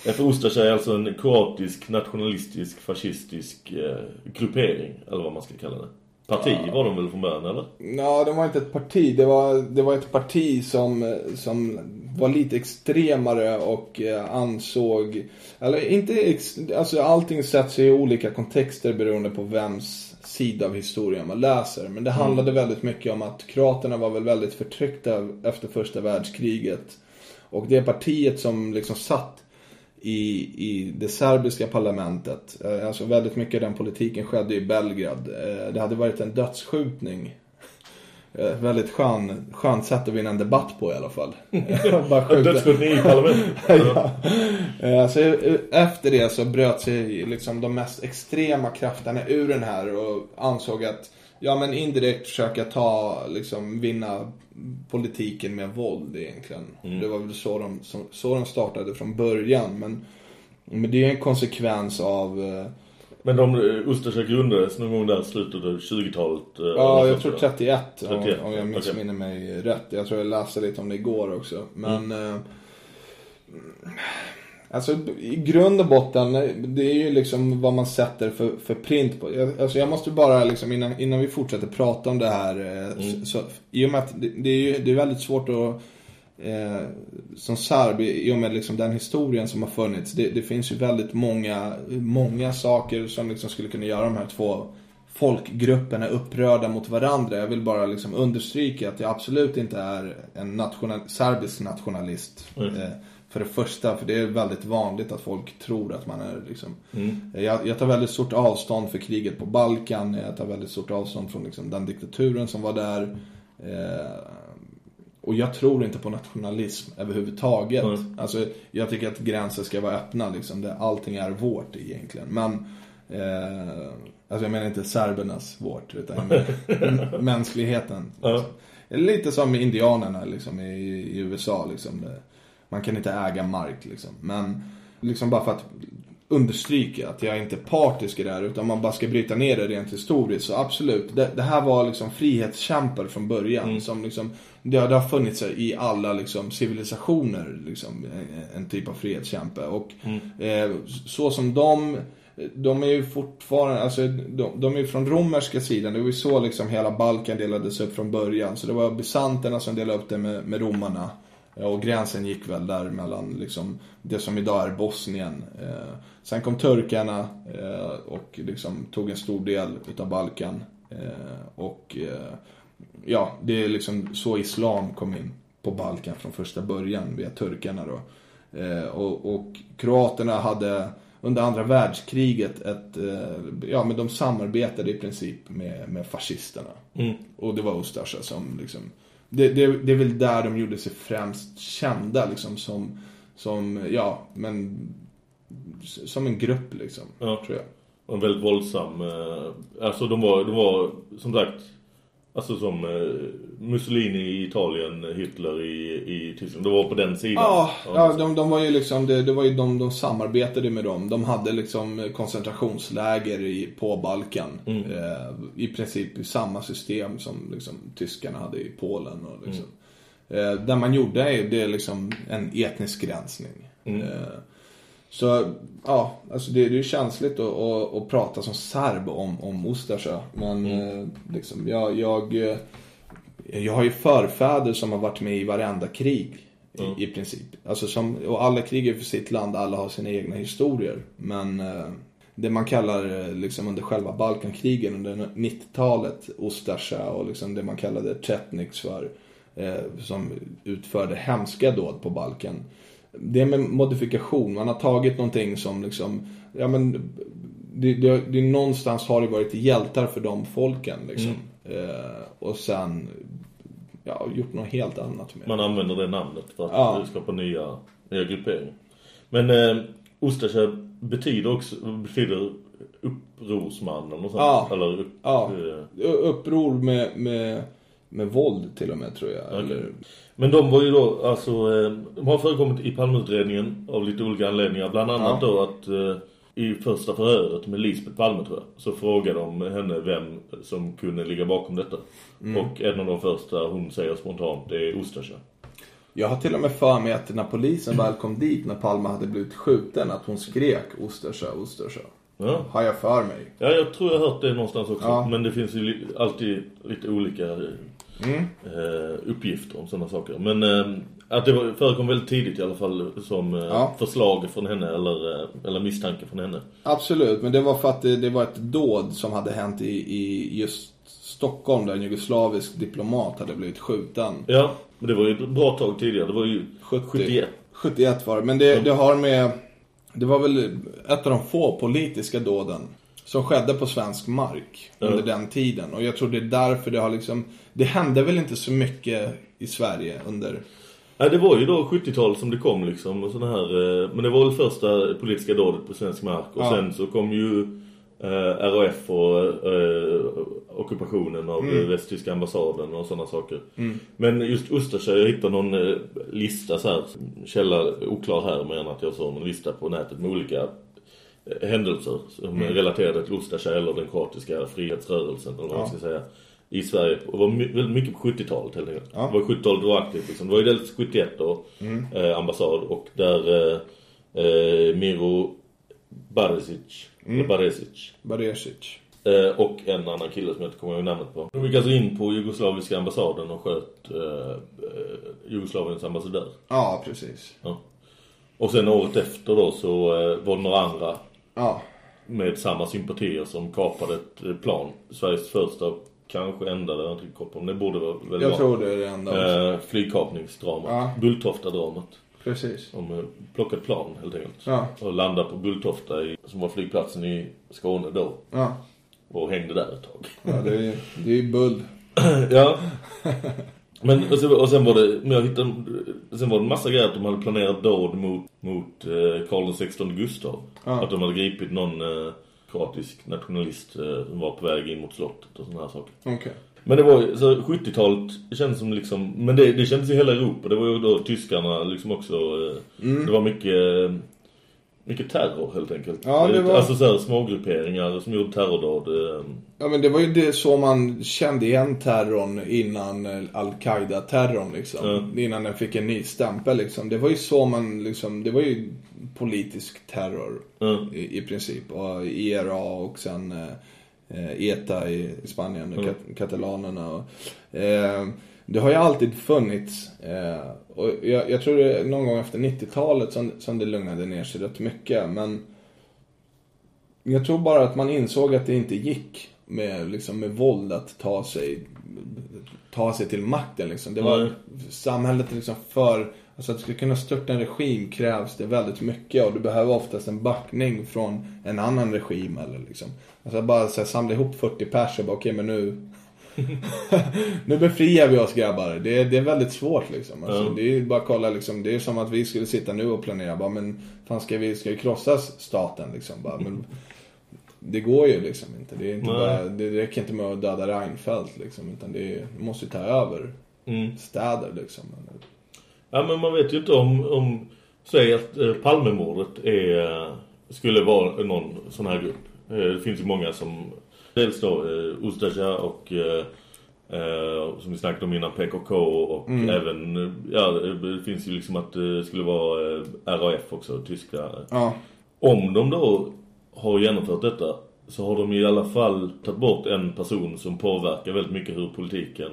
Speaker 4: Ustasja är alltså en kroatisk, nationalistisk, fascistisk eh, gruppering, eller vad man ska kalla det. Parti var de väl från början, eller?
Speaker 5: Ja, det var inte ett parti. Det var, det var ett parti som, som var lite extremare och eh, ansåg... Eller inte... Ex, alltså allting sätts i olika kontexter beroende på vems sida av historien man läser. Men det handlade väldigt mycket om att kroaterna var väl väldigt förtryckta efter första världskriget. Och det partiet som liksom satt i, i det serbiska parlamentet. Eh, Alltså väldigt mycket av den politiken skedde i Belgrad. Eh, Det hade varit en dödsskjutning. Eh, Väldigt skön, skönt sätt att vinna en debatt på i alla fall.
Speaker 4: Dödsskjutning i parlamentet.
Speaker 5: ja. Så eh, efter det så bröt sig liksom de mest extrema krafterna ur den här och ansåg att ja men indirekt försöka ta, liksom vinna politiken med våld egentligen. Det var väl så de, så, så de startade från början. Men, men det är en konsekvens av eh,
Speaker 4: Men de eh, Ustasja grundades någon gång där slutet av 20-talet. eh,
Speaker 5: Ja, jag tror 31,
Speaker 4: 31,
Speaker 5: om, om jag missminner mig rätt. Jag tror jag läste lite om det igår också. Men... Eh, alltså i grund och botten, det är ju liksom vad man sätter för, för print på. Jag, alltså jag måste bara liksom innan, innan vi fortsätter prata om det här. Eh, så, så, I och med att det, det är ju det är väldigt svårt att Eh, som serb, i och med liksom den historien som har funnits. Det, det finns ju väldigt många, många saker som liksom skulle kunna göra de här två folkgrupperna upprörda mot varandra. Jag vill bara liksom understryka att jag absolut inte är en national, serbisk nationalist.
Speaker 4: Mm.
Speaker 5: Eh, För det första, för det är väldigt vanligt att folk tror att man är liksom...
Speaker 4: Mm.
Speaker 5: Jag, jag tar väldigt stort avstånd för kriget på Balkan. Jag tar väldigt stort avstånd från liksom, den diktaturen som var där. Eh, och jag tror inte på nationalism överhuvudtaget.
Speaker 4: Mm.
Speaker 5: Alltså, jag tycker att gränser ska vara öppna. Liksom, där allting är vårt egentligen. Men, eh, alltså jag menar inte serbernas vårt, utan mänskligheten.
Speaker 4: Ja.
Speaker 5: Lite som indianerna liksom, i, i USA. Liksom. Man kan inte äga mark. Liksom. Men liksom bara för att understryka att jag inte är partisk i det här utan man bara ska bryta ner det rent historiskt. Så absolut, det, det här var liksom frihetskämpar från början.
Speaker 4: Mm.
Speaker 5: Som liksom, det, har- det har funnits i alla liksom, civilisationer, liksom, en, en typ av frihetskämpe. Och eh, så som de de är ju fortfarande, alltså de, de är ju från romerska sidan. Det var ju så liksom hela Balkan delades upp från början. Så det var bysanterna som delade upp det med, med romarna. Och gränsen gick väl där mellan liksom, det som idag är Bosnien. Eh, sen kom turkarna eh, och liksom tog en stor del utav Balkan. Eh, och eh, ja, det är liksom så islam kom in på Balkan från första början via turkarna då. Eh, och, och kroaterna hade under andra världskriget ett, eh, ja men de samarbetade i princip med, med fascisterna.
Speaker 4: Mm.
Speaker 5: Och det var Ustasja som liksom, det, det, det är väl där de gjorde sig främst kända liksom som, som ja men, som en grupp liksom,
Speaker 4: Ja.
Speaker 5: tror jag.
Speaker 4: Och en väldigt våldsam... Eh, alltså de var, de var som sagt... Alltså som eh, Mussolini i Italien, Hitler i, i Tyskland. Det var på den sidan.
Speaker 5: Ja, ja de, de var ju liksom, det, det var ju de, de samarbetade med dem. De hade liksom koncentrationsläger i, på Balkan.
Speaker 4: Mm.
Speaker 5: Eh, I princip samma system som liksom, tyskarna hade i Polen. Och liksom. eh, där man gjorde det är liksom en etnisk gränsning.
Speaker 4: Mm.
Speaker 5: Eh, så ja, alltså det, det är ju känsligt att, att, att prata som serb om, om Ustasja. Men eh, liksom, jag, jag, eh, jag har ju förfäder som har varit med i varenda krig. I, i princip. Alltså som, och alla krigar för sitt land, alla har sina egna historier. Men eh, det man kallar liksom under själva Balkankrigen under 90-talet, Ustasja och liksom det man kallade Chetniks för. Eh, som utförde hemska dåd på Balkan. Det är med modifikation. Man har tagit någonting som liksom, ja men det, det, det någonstans har det varit hjältar för de folken liksom. Eh, och sen ja, gjort något helt annat med.
Speaker 4: Man använder det namnet för att
Speaker 5: Ja.
Speaker 4: skapa nya, nya grupperingar. Men eh, Ustasja betyder också betyder upprorsman eller något sånt.
Speaker 5: Ja.
Speaker 4: Eller upp,
Speaker 5: Ja.
Speaker 4: eh,
Speaker 5: Uppror med, med, med våld till och med tror jag.
Speaker 4: Okej.
Speaker 5: Eller,
Speaker 4: Men de var ju då, alltså, eh, de har förekommit i Palmeutredningen av lite olika anledningar. Bland annat
Speaker 5: Ja.
Speaker 4: då att eh, i första förhöret med Lisbeth Palme tror jag, så frågade de henne vem som kunde ligga bakom detta.
Speaker 5: Mm.
Speaker 4: Och en av de första hon säger spontant är Ustasja.
Speaker 5: Jag har till och med för mig att när polisen väl kom dit när Palme hade blivit skjuten att hon skrek Ustasja, Ustasja.
Speaker 4: Ja.
Speaker 5: Har jag för mig.
Speaker 4: ja, jag tror jag har hört det någonstans också.
Speaker 5: Ja.
Speaker 4: Men det finns ju alltid lite olika
Speaker 5: Mm.
Speaker 4: eh, uppgifter om sådana saker. Men eh, att det förekom väldigt tidigt i alla fall som eh,
Speaker 5: Ja.
Speaker 4: förslag från henne eller, eller misstanke från henne.
Speaker 5: Absolut, men det var för att det, det var ett dåd som hade hänt i, i just Stockholm där en jugoslavisk diplomat hade blivit skjuten.
Speaker 4: Ja, men det var ju ett bra tag tidigare. Det var ju
Speaker 5: 70.
Speaker 4: 71.
Speaker 5: 71 var det. Men det, det har med... Det var väl ett av de få politiska dåden som skedde på svensk mark under den tiden. Och jag tror det är därför det har liksom... Det hände väl inte så mycket i Sverige under...
Speaker 4: Nej, det var ju då 70-tal som det kom liksom. Och såna här, eh, men det var väl första politiska dådet på svensk mark. Och
Speaker 5: Ja.
Speaker 4: sen så kom ju eh, RAF och eh, ockupationen av
Speaker 5: Mm.
Speaker 4: mm. västtyska ambassaden och sådana saker.
Speaker 5: Mm.
Speaker 4: Men just Ustasja, jag hittade någon eh, lista så här, källa oklar här men att jag såg en lista på nätet med olika händelser som
Speaker 5: Mm.
Speaker 4: relaterade till Ustasja eller den kroatiska frihetsrörelsen eller vad man ska säga. I Sverige. Det var väldigt mycket på 70-talet helt enkelt.
Speaker 5: Ja.
Speaker 4: Det var 70-talet det var aktivt liksom. Det var ju dels 71 då,
Speaker 5: Mm.
Speaker 4: eh, ambassad och där eh, eh, Miro Baresic,
Speaker 5: Mm.
Speaker 4: Baresic
Speaker 5: Baresic.
Speaker 4: Eh, och en annan kille som jag inte kommer ihåg namnet på. De gick alltså in på jugoslaviska ambassaden och sköt eh, eh, Jugoslaviens ambassadör.
Speaker 5: Ja, precis.
Speaker 4: Ja. Och sen året efter då så eh, var det några andra
Speaker 5: Ja.
Speaker 4: med samma sympatier som kapade ett eh, plan. Sveriges första kanske enda, det inte på, men det borde väl väl
Speaker 5: Jag
Speaker 4: vara.
Speaker 5: tror det är det enda också.
Speaker 4: Eh, flygkapningsdramat.
Speaker 5: Ja.
Speaker 4: Bulltofta-dramat.
Speaker 5: Precis.
Speaker 4: De eh, plockade plan helt enkelt.
Speaker 5: Ja.
Speaker 4: Och landade på Bulltofta i, som var flygplatsen i Skåne då.
Speaker 5: Ja.
Speaker 4: Och hängde där ett tag.
Speaker 5: Ja, det är, det är ju bull.
Speaker 4: ja. Men och sen, och sen var det men jag hittade, sen var det en massa grejer att de hade planerat dåd mot, mot eh, Karl XVI Gustav.
Speaker 5: Ja.
Speaker 4: Att de hade gripit någon eh, kroatisk nationalist eh, som var på väg in mot slottet och sådana här saker.
Speaker 5: Okej.
Speaker 4: Men det var så 70-talet det känns som liksom men det, det kändes i hela Europa. Det var ju då tyskarna liksom också eh,
Speaker 5: Mm.
Speaker 4: det var mycket eh, mycket terror helt enkelt.
Speaker 5: Ja, det var-
Speaker 4: Alltså så här smågrupperingar som gjorde terrordåd. Eh,
Speaker 5: Ja men det var ju det så man kände igen terrorn innan eh, Al-Qaida-terrorn liksom. Innan den fick en ny stämpel liksom. Det var ju så man liksom, det var ju politisk terror i, i princip. Och IRA och sen eh, ETA i, i Spanien,
Speaker 4: Mm.
Speaker 5: kat, katalanerna. Och, eh, det har ju alltid funnits. Eh, och jag, jag tror det någon gång efter 90-talet som, som det lugnade ner sig rätt mycket. Men jag tror bara att man insåg att det inte gick med, liksom, med våld att ta sig, ta sig till makten. Liksom. Det var
Speaker 4: Nej.
Speaker 5: samhället liksom för, alltså att du ska kunna störta en regim krävs det väldigt mycket och du behöver oftast en backning från en annan regim eller liksom. Alltså bara så här, samla ihop 40 pers och bara okej men nu nu befriar vi oss grabbar. Det är, det är väldigt svårt liksom. Alltså,
Speaker 4: Ja.
Speaker 5: Det är bara kolla liksom. Det är som att vi skulle sitta nu och planera bara men fan ska vi, ska vi krossa staten liksom bara. Men det går ju liksom inte. Det, är inte
Speaker 4: Nej.
Speaker 5: bara, det räcker inte med att döda Reinfeldt liksom. Utan det är, måste ju ta över
Speaker 4: Mm.
Speaker 5: städer liksom.
Speaker 4: Ja men man vet ju inte om, om säg att eh, Palmemordet är, skulle vara någon sån här grupp. Eh, det finns ju många som, dels då eh, Ustaja och eh, eh, som vi snackade om innan PKK och
Speaker 5: Mm.
Speaker 4: även, eh, ja det finns ju liksom att det skulle vara eh, RAF också, tyska.
Speaker 5: Ja.
Speaker 4: Om de då har genomfört detta så har de i alla fall tagit bort en person som påverkar väldigt mycket hur politiken,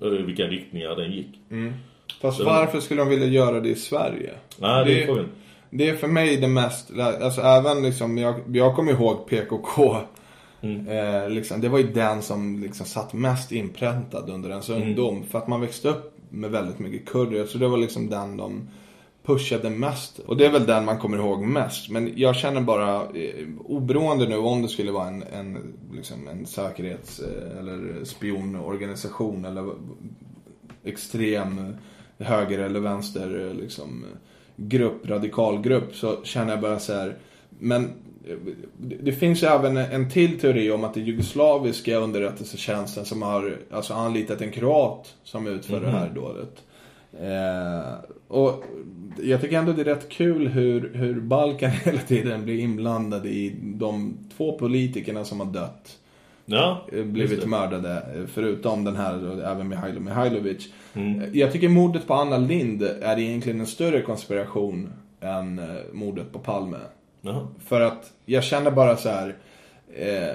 Speaker 4: eh, vilka riktningar den gick.
Speaker 5: Mm. Fast
Speaker 4: Så-
Speaker 5: varför skulle de vilja göra det i Sverige?
Speaker 4: Nej, det är frågan.
Speaker 5: Det är för mig det mest, alltså även liksom, jag, jag kommer ihåg PKK.
Speaker 4: Mm.
Speaker 5: Eh, liksom, det var ju den som liksom satt mest inpräntad under ens
Speaker 4: Mm.
Speaker 5: ungdom. För att man växte upp med väldigt mycket kurder. Så det var liksom den de pushade mest. Och det är väl den man kommer ihåg mest. Men jag känner bara, eh, oberoende nu om det skulle vara en, en, liksom en säkerhets eh, eller spionorganisation eller extrem höger eller vänster eh, liksom grupp, radikalgrupp så känner jag bara så här. Men det finns ju även en till teori om att det är jugoslaviska underrättelsetjänsten som har alltså anlitat en kroat som utför det här
Speaker 4: Mhm.
Speaker 5: dådet. Eh, och jag tycker ändå det är rätt kul hur, hur Balkan hela tiden blir inblandade i de två politikerna som har dött.
Speaker 4: Ja,
Speaker 5: Eh, blivit mördade. eh, Förutom den här, även Mihailo Mihailovic.
Speaker 4: Mm.
Speaker 5: Eh, Jag tycker mordet på Anna Lind är egentligen en större konspiration än mordet på Palme.
Speaker 4: Jaha.
Speaker 5: För att jag känner bara så här. Eh,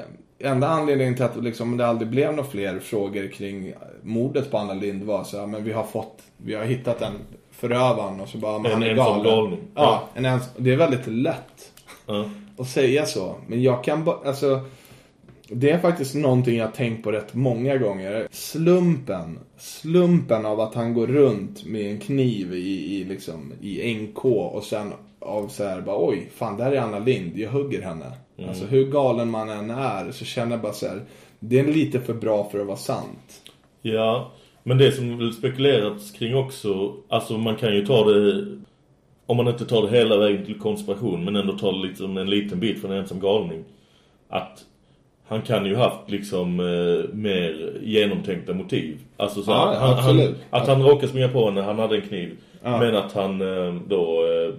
Speaker 5: enda anledningen till att liksom, det aldrig blev några fler frågor kring mordet på Anna Lind var så här, men vi har fått, vi har hittat en förövaren och så bara, men
Speaker 4: En
Speaker 5: han är galen.
Speaker 4: galning.
Speaker 5: Ja,
Speaker 4: Ja.
Speaker 5: en ens, det är väldigt lätt
Speaker 4: Ja.
Speaker 5: att säga så. Men jag kan bara, alltså. Det är faktiskt någonting jag har tänkt på rätt många gånger. Slumpen. Slumpen av att han går runt med en kniv i, i, liksom, i NK och sen av så här bara oj, fan där är Anna Lind, jag hugger henne.
Speaker 4: Mm.
Speaker 5: Alltså hur galen man än är så känner jag bara så här. Det är lite för bra för att vara sant.
Speaker 4: Ja, men det som väl spekulerats kring också, alltså man kan ju ta det, om man inte tar det hela vägen till konspiration, men ändå tar det liksom en liten bit från en ensam galning. Att han kan ju haft liksom eh, mer genomtänkta motiv. Alltså så
Speaker 5: Ja,
Speaker 4: han, han, att han råkade springa på henne, han hade en kniv.
Speaker 5: Ja.
Speaker 4: Men att han eh, då eh,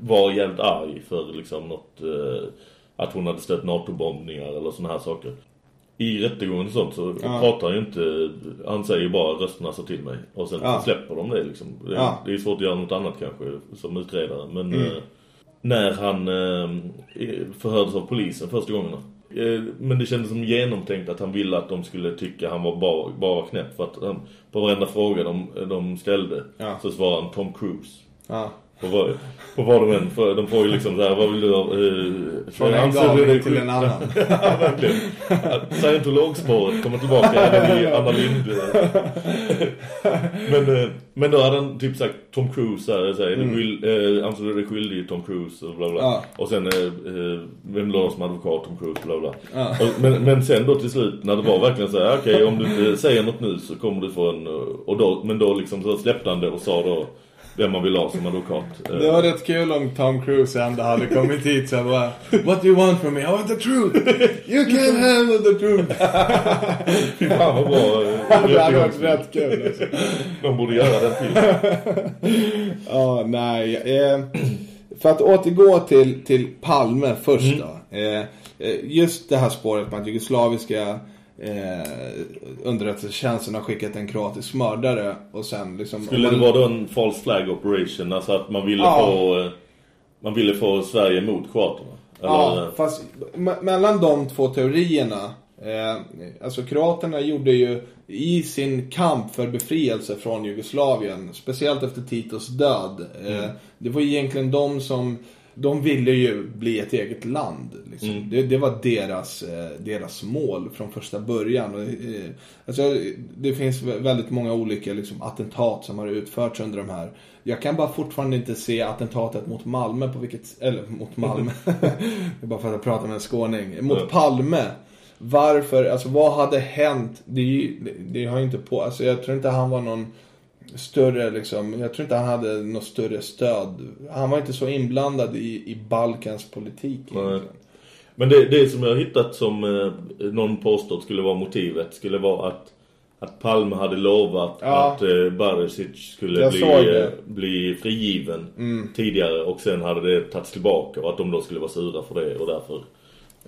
Speaker 4: var jävligt arg för liksom något, eh, att hon hade stött NATO-bombningar eller såna här saker. I rättegången och sånt så
Speaker 5: Ja.
Speaker 4: pratar ju inte, han säger ju bara rösterna sa till mig. Och sen
Speaker 5: Ja.
Speaker 4: släpper de det liksom. Det,
Speaker 5: Ja.
Speaker 4: det är svårt att göra något annat kanske som utredare. Men
Speaker 5: Mm.
Speaker 4: när han förhördes av polisen första gångerna. Eh, men det kändes som genomtänkt att han ville att de skulle tycka han var bara, bara knäpp. För att han, på varenda fråga de, de ställde
Speaker 5: Ja.
Speaker 4: så svarade han Tom Cruise.
Speaker 5: Ja.
Speaker 4: På vad, på vad de än för, de får ju liksom så här, vad vill du ha? Eh,
Speaker 5: Från en galning till en annan.
Speaker 4: ja, verkligen. Scientologspåret kommer tillbaka även i Anna Lind. men, eh, men då hade han typ sagt Tom Cruise här, så här,
Speaker 5: Mm.
Speaker 4: eh, anser du dig skyldig Tom Cruise och bla bla.
Speaker 5: Ja.
Speaker 4: Och sen, eh, eh, vem lade som advokat Tom Cruise, bla bla.
Speaker 5: Ja.
Speaker 4: Och, men, men sen då till slut, när det var verkligen så här, okej om du inte säger något nu så kommer du få en, eh, och då, men då liksom så släppte han det och sa då vem man vill ha som advokat. Eh,
Speaker 5: Det var rätt kul om Tom Cruise ändå hade kommit hit så bara What do you want from me? I want the truth! You can't handle the truth!
Speaker 4: Fy fan vad bra. eh,
Speaker 5: Det hade varit rätt kul alltså.
Speaker 4: De borde göra den till.
Speaker 5: Ja, nej. Eh, för att återgå till, till Palme först då. Eh, eh, just det här spåret med att jugoslaviska eh, underrättelsetjänsten har skickat en kroatisk mördare och sen liksom...
Speaker 4: Skulle
Speaker 5: om
Speaker 4: det
Speaker 5: man-
Speaker 4: vara då en false flag operation? Alltså att man ville
Speaker 5: Ja.
Speaker 4: få eh, man ville få Sverige mot kroaterna? Eller,
Speaker 5: Ja, fast me- mellan de två teorierna. Eh, alltså kroaterna gjorde ju i sin kamp för befrielse från Jugoslavien, speciellt efter Titos död. Eh,
Speaker 4: Mm.
Speaker 5: Det var egentligen de som, de ville ju bli ett eget land. Liksom.
Speaker 4: Mm.
Speaker 5: Det, det var deras, eh, deras mål från första början. Eh, alltså, det finns vä- väldigt många olika liksom, attentat som har utförts under de här. Jag kan bara fortfarande inte se attentatet mot Malmö på vilket, eller mot Malmö. det bara för att jag pratar med en skåning. Mot
Speaker 4: Ja.
Speaker 5: Palme. Varför, alltså vad hade hänt? Det, det, har ju inte på, alltså jag tror inte han var någon större liksom, jag tror inte han hade något större stöd. Han var inte så inblandad i, i Balkans politik.
Speaker 4: Men det, det som jag har hittat som eh, någon påstått skulle vara motivet skulle vara att att Palme hade lovat
Speaker 5: Ja.
Speaker 4: att eh, Barisic skulle
Speaker 5: Jag
Speaker 4: bli,
Speaker 5: det.
Speaker 4: eh, bli frigiven
Speaker 5: Mm.
Speaker 4: tidigare och sen hade det tagits tillbaka och att de då skulle vara sura för det och därför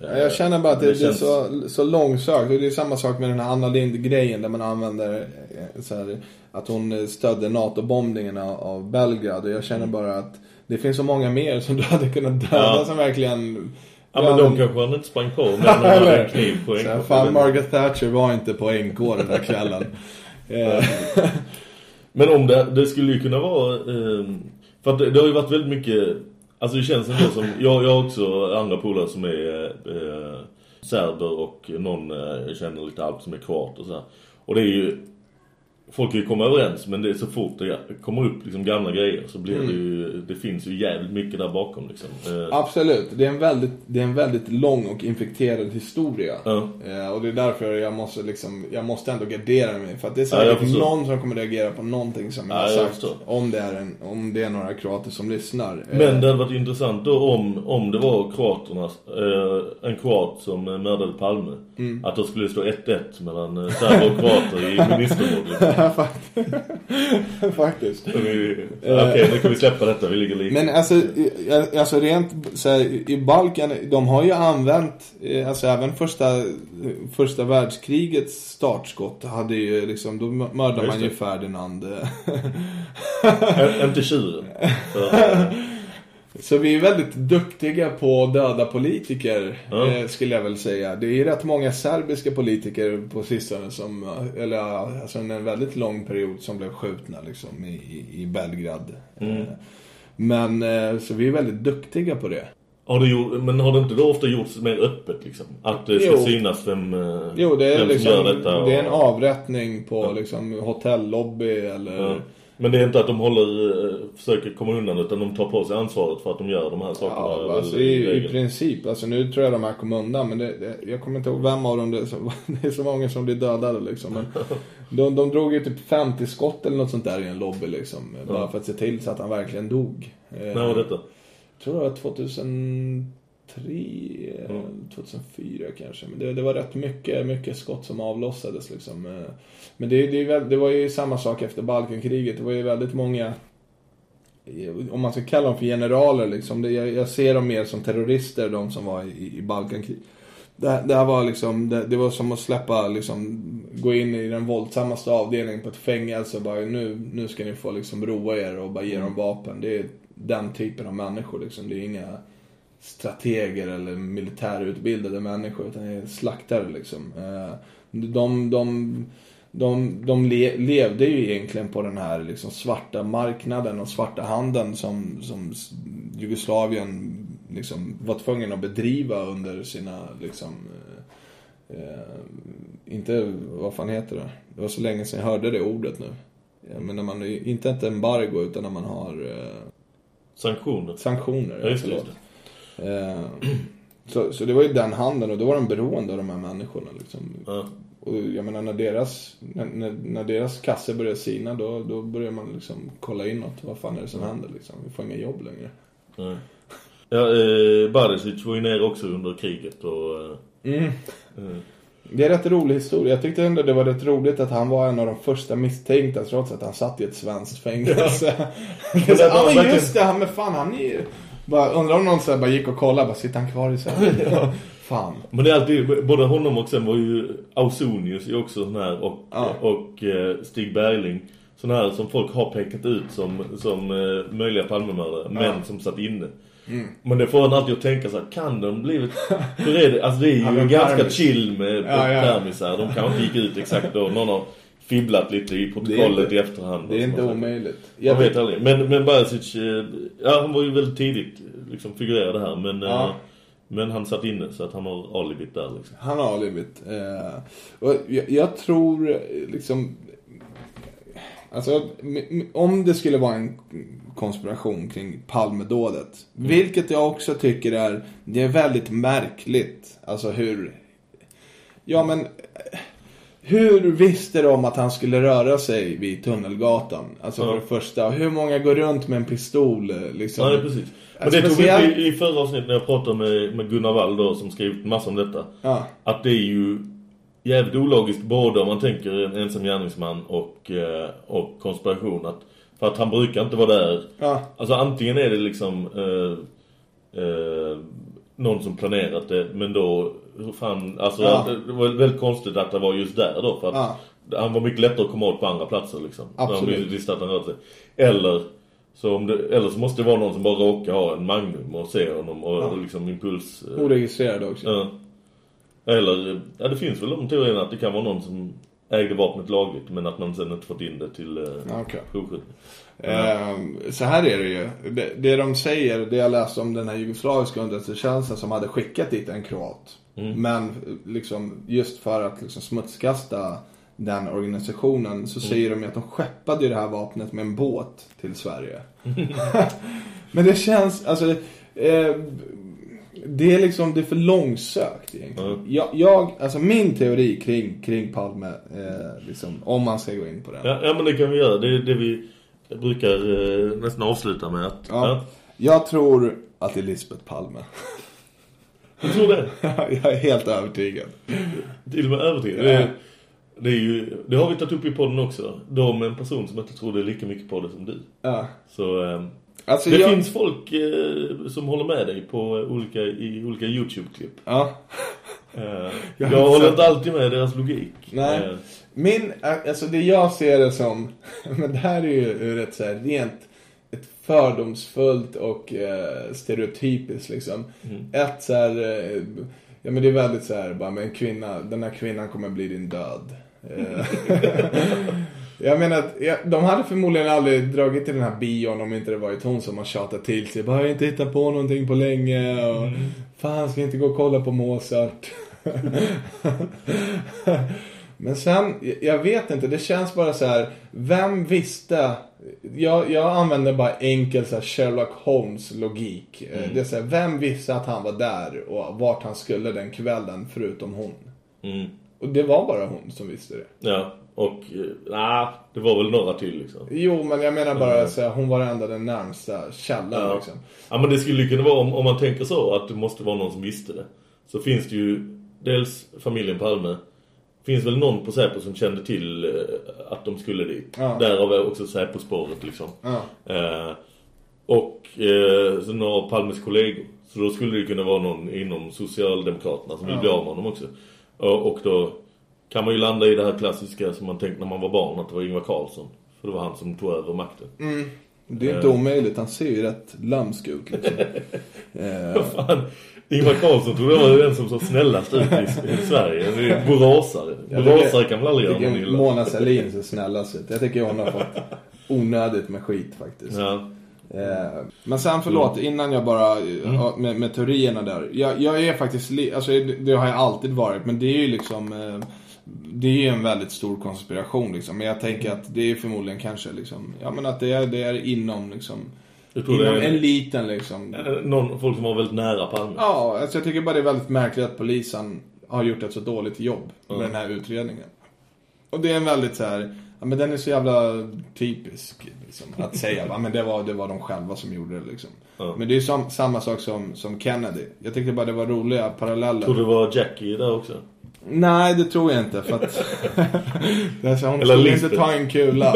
Speaker 5: Ja, jag känner bara att det, det,
Speaker 4: känns-
Speaker 5: är så, så långsökt. Och det är samma sak med den här Anna Lind-grejen där man använder eh, så här, att hon eh, stödde NATO-bombningen av, Belgrad. Och jag känner bara att det finns så många mer som du hade kunnat döda
Speaker 4: Ja.
Speaker 5: som verkligen...
Speaker 4: Ja men de kanske han inte sprang på hade en kniv på en
Speaker 5: Fan, Margaret Thatcher var inte på NK den där kvällen. Eh,
Speaker 4: Men om det, det skulle ju kunna vara eh, för det, det har ju varit väldigt mycket alltså det känns ändå som jag, jag har också andra polare som är eh, serber och någon eh, jag känner lite allt som är kroat och så här. Och det är ju folk kan ju komma överens men det är så fort det kommer upp liksom gamla grejer så blir det ju det finns ju jävligt mycket där bakom liksom. Eh,
Speaker 5: Absolut, det är, en väldigt, det är en väldigt lång och infekterad historia.
Speaker 4: Ja.
Speaker 5: Eh, och det är därför jag måste, liksom, jag måste ändå gardera mig. För att det är
Speaker 4: Ja, jag
Speaker 5: säkert
Speaker 4: förstår.
Speaker 5: någon som kommer reagera på någonting som jag
Speaker 4: Ja,
Speaker 5: har
Speaker 4: jag
Speaker 5: sagt.
Speaker 4: förstår.
Speaker 5: Om det, är en, om det är några kroater som lyssnar. Eh,
Speaker 4: Men det hade varit intressant då om, om det var kroaternas, eh, en kroat som mördade Palme.
Speaker 5: Mm.
Speaker 4: Att då skulle det stå 1-1 mellan eh, serber och kroater i ministermordet.
Speaker 5: Faktiskt.
Speaker 4: Okej, nu kan vi släppa detta, vi ligger lika.
Speaker 5: Men alltså, alltså rent så här, i Balkan, de har ju använt, eh, alltså även första, första världskrigets startskott hade ju liksom, då mördade man ju. Ferdinand.
Speaker 4: Inte tjuren. Så,
Speaker 5: vi är väldigt duktiga på att döda politiker,
Speaker 4: Ja.
Speaker 5: eh, skulle jag väl säga. Det är ju rätt många serbiska politiker på sistone som, eller ja, alltså en väldigt lång period som blev skjutna liksom i, i, Belgrad.
Speaker 4: Mm.
Speaker 5: Eh, Men, eh, så vi är väldigt duktiga på det.
Speaker 4: har det gjort, men har det inte då ofta gjorts mer öppet liksom? Att det ska
Speaker 5: Jo.
Speaker 4: synas vem,
Speaker 5: Jo, det är,
Speaker 4: vem
Speaker 5: liksom,
Speaker 4: som gör detta.
Speaker 5: det är en
Speaker 4: och-
Speaker 5: avrättning på liksom hotellobby eller...
Speaker 4: Ja. Men det är inte att de håller, eh, försöker komma undan utan de tar på sig ansvaret för att de gör de här sakerna.
Speaker 5: Ja, alltså i, i princip. Alltså nu tror jag de här kom undan, men det, det, jag kommer inte ihåg vem av dem det är. Så, det är så många som blir dödade liksom. Men de, de drog ju typ 50 skott eller något sånt där i en lobby liksom. Bara
Speaker 4: Ja.
Speaker 5: för att se till så att han verkligen dog. Eh,
Speaker 4: När var detta?
Speaker 5: Jag tror det var 2003,
Speaker 4: Mm.
Speaker 5: 2004 kanske. Men det, det var rätt mycket, mycket skott som avlossades liksom. Eh, Men det, det, det var ju samma sak efter Balkankriget. Det var ju väldigt många om man ska kalla dem för generaler liksom. Det, jag, jag ser dem mer som terrorister, de som var i, i Balkankriget. Det, det här var liksom, det, det var som att släppa liksom, gå in i den våldsammaste avdelningen på ett fängelse och bara nu, nu ska ni få liksom roa er och bara ge dem vapen. Det är den typen av människor liksom. Det är inga strateger eller militärutbildade människor utan är slaktare liksom. Eh, De, de, de, de le, levde ju egentligen på den här liksom svarta marknaden och svarta handeln som, som Jugoslavien liksom var tvungen att bedriva under sina liksom eh, eh, inte, vad fan heter det? Det var så länge sedan jag hörde det ordet nu. Ja, men när man, inte ett embargo utan när man har eh,
Speaker 4: Sanktioner.
Speaker 5: sanktioner.
Speaker 4: Ja, just just det.
Speaker 5: Eh, så, så det var ju den handeln och då var de beroende av de här människorna. Liksom.
Speaker 4: Ja.
Speaker 5: Och jag menar när deras, när, när, deras kassor börjar sina då, då börjar man liksom kolla inåt. Vad fan är det som händer liksom? Vi får inga jobb längre.
Speaker 4: Nej. Ja, eh, Barisic var ju ner också under kriget och... Eh,
Speaker 5: Mm.
Speaker 4: eh,
Speaker 5: Det är rätt rolig historia. Jag tyckte ändå det var rätt roligt att han var en av de första misstänkta trots att han satt i ett svenskt fängelse.
Speaker 4: Men
Speaker 5: ja,
Speaker 4: det var
Speaker 5: men
Speaker 4: verkligen-
Speaker 5: just det, han med fan han är ju... Bara, undrar om någon så bara gick och kollade, bara sitter han kvar i cellen? Fan.
Speaker 4: Men det är alltid, både honom och sen var ju Ausonius är också sån här och,
Speaker 5: Ja.
Speaker 4: och eh, Stig Bergling. Sån här som folk har pekat ut som, som eh, möjliga Palmemördare, men som satt inne.
Speaker 5: Mm.
Speaker 4: Men det får en alltid att tänka så här, kan de blivit... Hur är det? Alltså det är ju
Speaker 5: Ja,
Speaker 4: ganska
Speaker 5: permis.
Speaker 4: chill med
Speaker 5: Ja, ja.
Speaker 4: permisar. De kanske inte gick ut exakt då. Någon har fibblat lite i protokollet
Speaker 5: inte-
Speaker 4: i efterhand.
Speaker 5: Det är inte
Speaker 4: där.
Speaker 5: omöjligt.
Speaker 4: Jag vet aldrig. Men, men Barisic, eh, ja han var ju väldigt tidigt liksom figurerade här. Men,
Speaker 5: Ja.
Speaker 4: eh, men han satt inne så att han har alibit där liksom.
Speaker 5: Han har alibit. Eh, och jag, jag tror liksom... Alltså, om det skulle vara en konspiration kring Palmedådet. Vilket jag också tycker är, det är väldigt märkligt. Alltså hur... Ja men... Hur visste de att han skulle röra sig vid Tunnelgatan? Alltså för
Speaker 4: Ja.
Speaker 5: det första, hur många går runt med en pistol? Liksom?
Speaker 4: Ja, det precis. Men
Speaker 5: Alltså,
Speaker 4: det tog vi upp i, i förra avsnittet när jag pratade med, med Gunnar Wall då, som skrivit massor om detta.
Speaker 5: Ja.
Speaker 4: Att det är ju jävligt ologiskt både om man tänker en ensam gärningsman och, eh, och konspiration. Att, för att han brukar inte vara där.
Speaker 5: Ja.
Speaker 4: Alltså antingen är det liksom eh, eh, någon som planerat det, men då, hur fan, alltså
Speaker 5: Ja.
Speaker 4: det var väldigt konstigt att det var just där då. För att
Speaker 5: Ja.
Speaker 4: han var mycket lättare att komma åt på andra platser liksom.
Speaker 5: Absolut.
Speaker 4: När han visste att han rörde sig. Eller så, om det, eller så måste det vara någon som bara råkar ha en Magnum och se honom och
Speaker 5: Ja.
Speaker 4: liksom impuls... eh,
Speaker 5: Oregistrerad också.
Speaker 4: Ja. Eller, ja det finns väl de teorierna att det kan vara någon som ägde vapnet lagligt men att man sen inte fått in det till eh,
Speaker 5: okej.
Speaker 4: provskjutning.
Speaker 5: Ehm, så här är det ju. Det, det de säger, det jag läste om den här jugoslaviska underrättelsetjänsten som hade skickat dit en kroat.
Speaker 4: Mm.
Speaker 5: Men liksom, just för att liksom smutskasta den organisationen så
Speaker 4: Mm.
Speaker 5: säger de ju att de skeppade det här vapnet med en båt till Sverige. Men det känns, alltså, eh, det är liksom, det är för långsökt egentligen.
Speaker 4: Mm.
Speaker 5: Jag, jag, alltså min teori kring, kring Palme, eh, liksom, om man ska gå in på den.
Speaker 4: Ja, ja men det kan vi göra. Det är det vi brukar eh, nästan avsluta med. Att,
Speaker 5: Ja. Jag tror att det är Lisbeth Palme.
Speaker 4: Jag tror det.
Speaker 5: jag är helt övertygad.
Speaker 4: Till och med övertygad.
Speaker 5: Ja.
Speaker 4: Det, är- det, är ju, det har vi tagit upp i podden också. De en person som inte tror det lika mycket på det som du.
Speaker 5: Ja.
Speaker 4: Så eh,
Speaker 5: Alltså,
Speaker 4: det
Speaker 5: jag-
Speaker 4: finns folk eh, som håller med dig på olika, i olika YouTube-klipp.
Speaker 5: Ja.
Speaker 4: Eh,
Speaker 5: Jag
Speaker 4: jag
Speaker 5: har
Speaker 4: håller inte alltid med deras logik.
Speaker 5: Nej.
Speaker 4: Eh,
Speaker 5: Min, alltså det jag ser det som, men det här är ju rätt så här rent ett fördomsfullt och eh, stereotypiskt liksom.
Speaker 4: Mm.
Speaker 5: Ett så här, eh, ja men det är väldigt så här, bara med en kvinna, den här kvinnan kommer bli din död. Jag menar att ja, de hade förmodligen aldrig dragit till den här bion om inte det varit hon som har tjatat till sig. Bara, jag har inte hittat på någonting på länge och fan ska jag inte gå och kolla på Mozart. Men sen, jag vet inte, det känns bara så här. Vem visste? Jag, jag använder bara enkel så Sherlock Holmes logik. Eh,
Speaker 4: Mm.
Speaker 5: Det är så här, vem visste att han var där och vart han skulle den kvällen förutom hon?
Speaker 4: Mm.
Speaker 5: Och det var bara hon som visste det.
Speaker 4: Ja, och eh, nah, det var väl några till liksom.
Speaker 5: Jo, men jag menar bara
Speaker 4: Mm.
Speaker 5: så här, hon var ändå den närmsta källan
Speaker 4: Ja.
Speaker 5: liksom.
Speaker 4: ja, men det skulle kunna vara, om, om man tänker så, att det måste vara någon som visste det. Så finns det ju dels familjen Palme. Finns väl någon på Säpo som kände till eh, att de skulle dit.
Speaker 5: Ja.
Speaker 4: Därav är också Säpo-spåret liksom.
Speaker 5: Ja.
Speaker 4: Eh, och eh, så några Palmes kollegor. Så då skulle det kunna vara någon inom Socialdemokraterna som vill
Speaker 5: Ja.
Speaker 4: bli av med honom också. Och, och då kan man ju landa i det här klassiska som man tänkte när man var barn att det var Ingvar Carlsson. För det var han som tog över makten.
Speaker 5: Mm. Det är inte omöjligt, han ser ju rätt lömsk ut liksom. eh,
Speaker 4: fan? Ingvar Carlsson tror jag var den som så snällast ut i, i Sverige. Det är Boråsare.
Speaker 5: jag
Speaker 4: Boråsare kan väl aldrig göra någon illa.
Speaker 5: Mona Sahlin ser snällast ut. Jag tycker hon har fått onödigt med skit faktiskt.
Speaker 4: Ja.
Speaker 5: Eh, men sen förlåt, innan jag bara,
Speaker 4: Mm.
Speaker 5: ja, med, med teorierna där. Jag, jag är faktiskt, alltså det, det har jag alltid varit, men det är ju liksom, eh, det är ju en väldigt stor konspiration liksom. Men jag tänker att det är förmodligen kanske liksom, ja men att det är, det är inom liksom,
Speaker 4: Jag tror
Speaker 5: inom
Speaker 4: är-
Speaker 5: eliten liksom.
Speaker 4: Eh, Någon, folk som var väldigt nära Palme.
Speaker 5: Ja, alltså jag tycker bara det är väldigt märkligt att polisen har gjort ett så dåligt jobb med
Speaker 4: Ja.
Speaker 5: den här utredningen. Och det är en väldigt så här, ja men den är så jävla typisk liksom, att säga, va, men det var, det var de själva som gjorde det liksom.
Speaker 4: Ja.
Speaker 5: Men det är ju sam, samma sak som, som Kennedy. Jag tyckte bara det var roliga paralleller.
Speaker 4: Tror du det var Jackie där också?
Speaker 5: Nej, det tror jag inte för att alltså, hon
Speaker 4: Eller
Speaker 5: skulle inte ta en kula.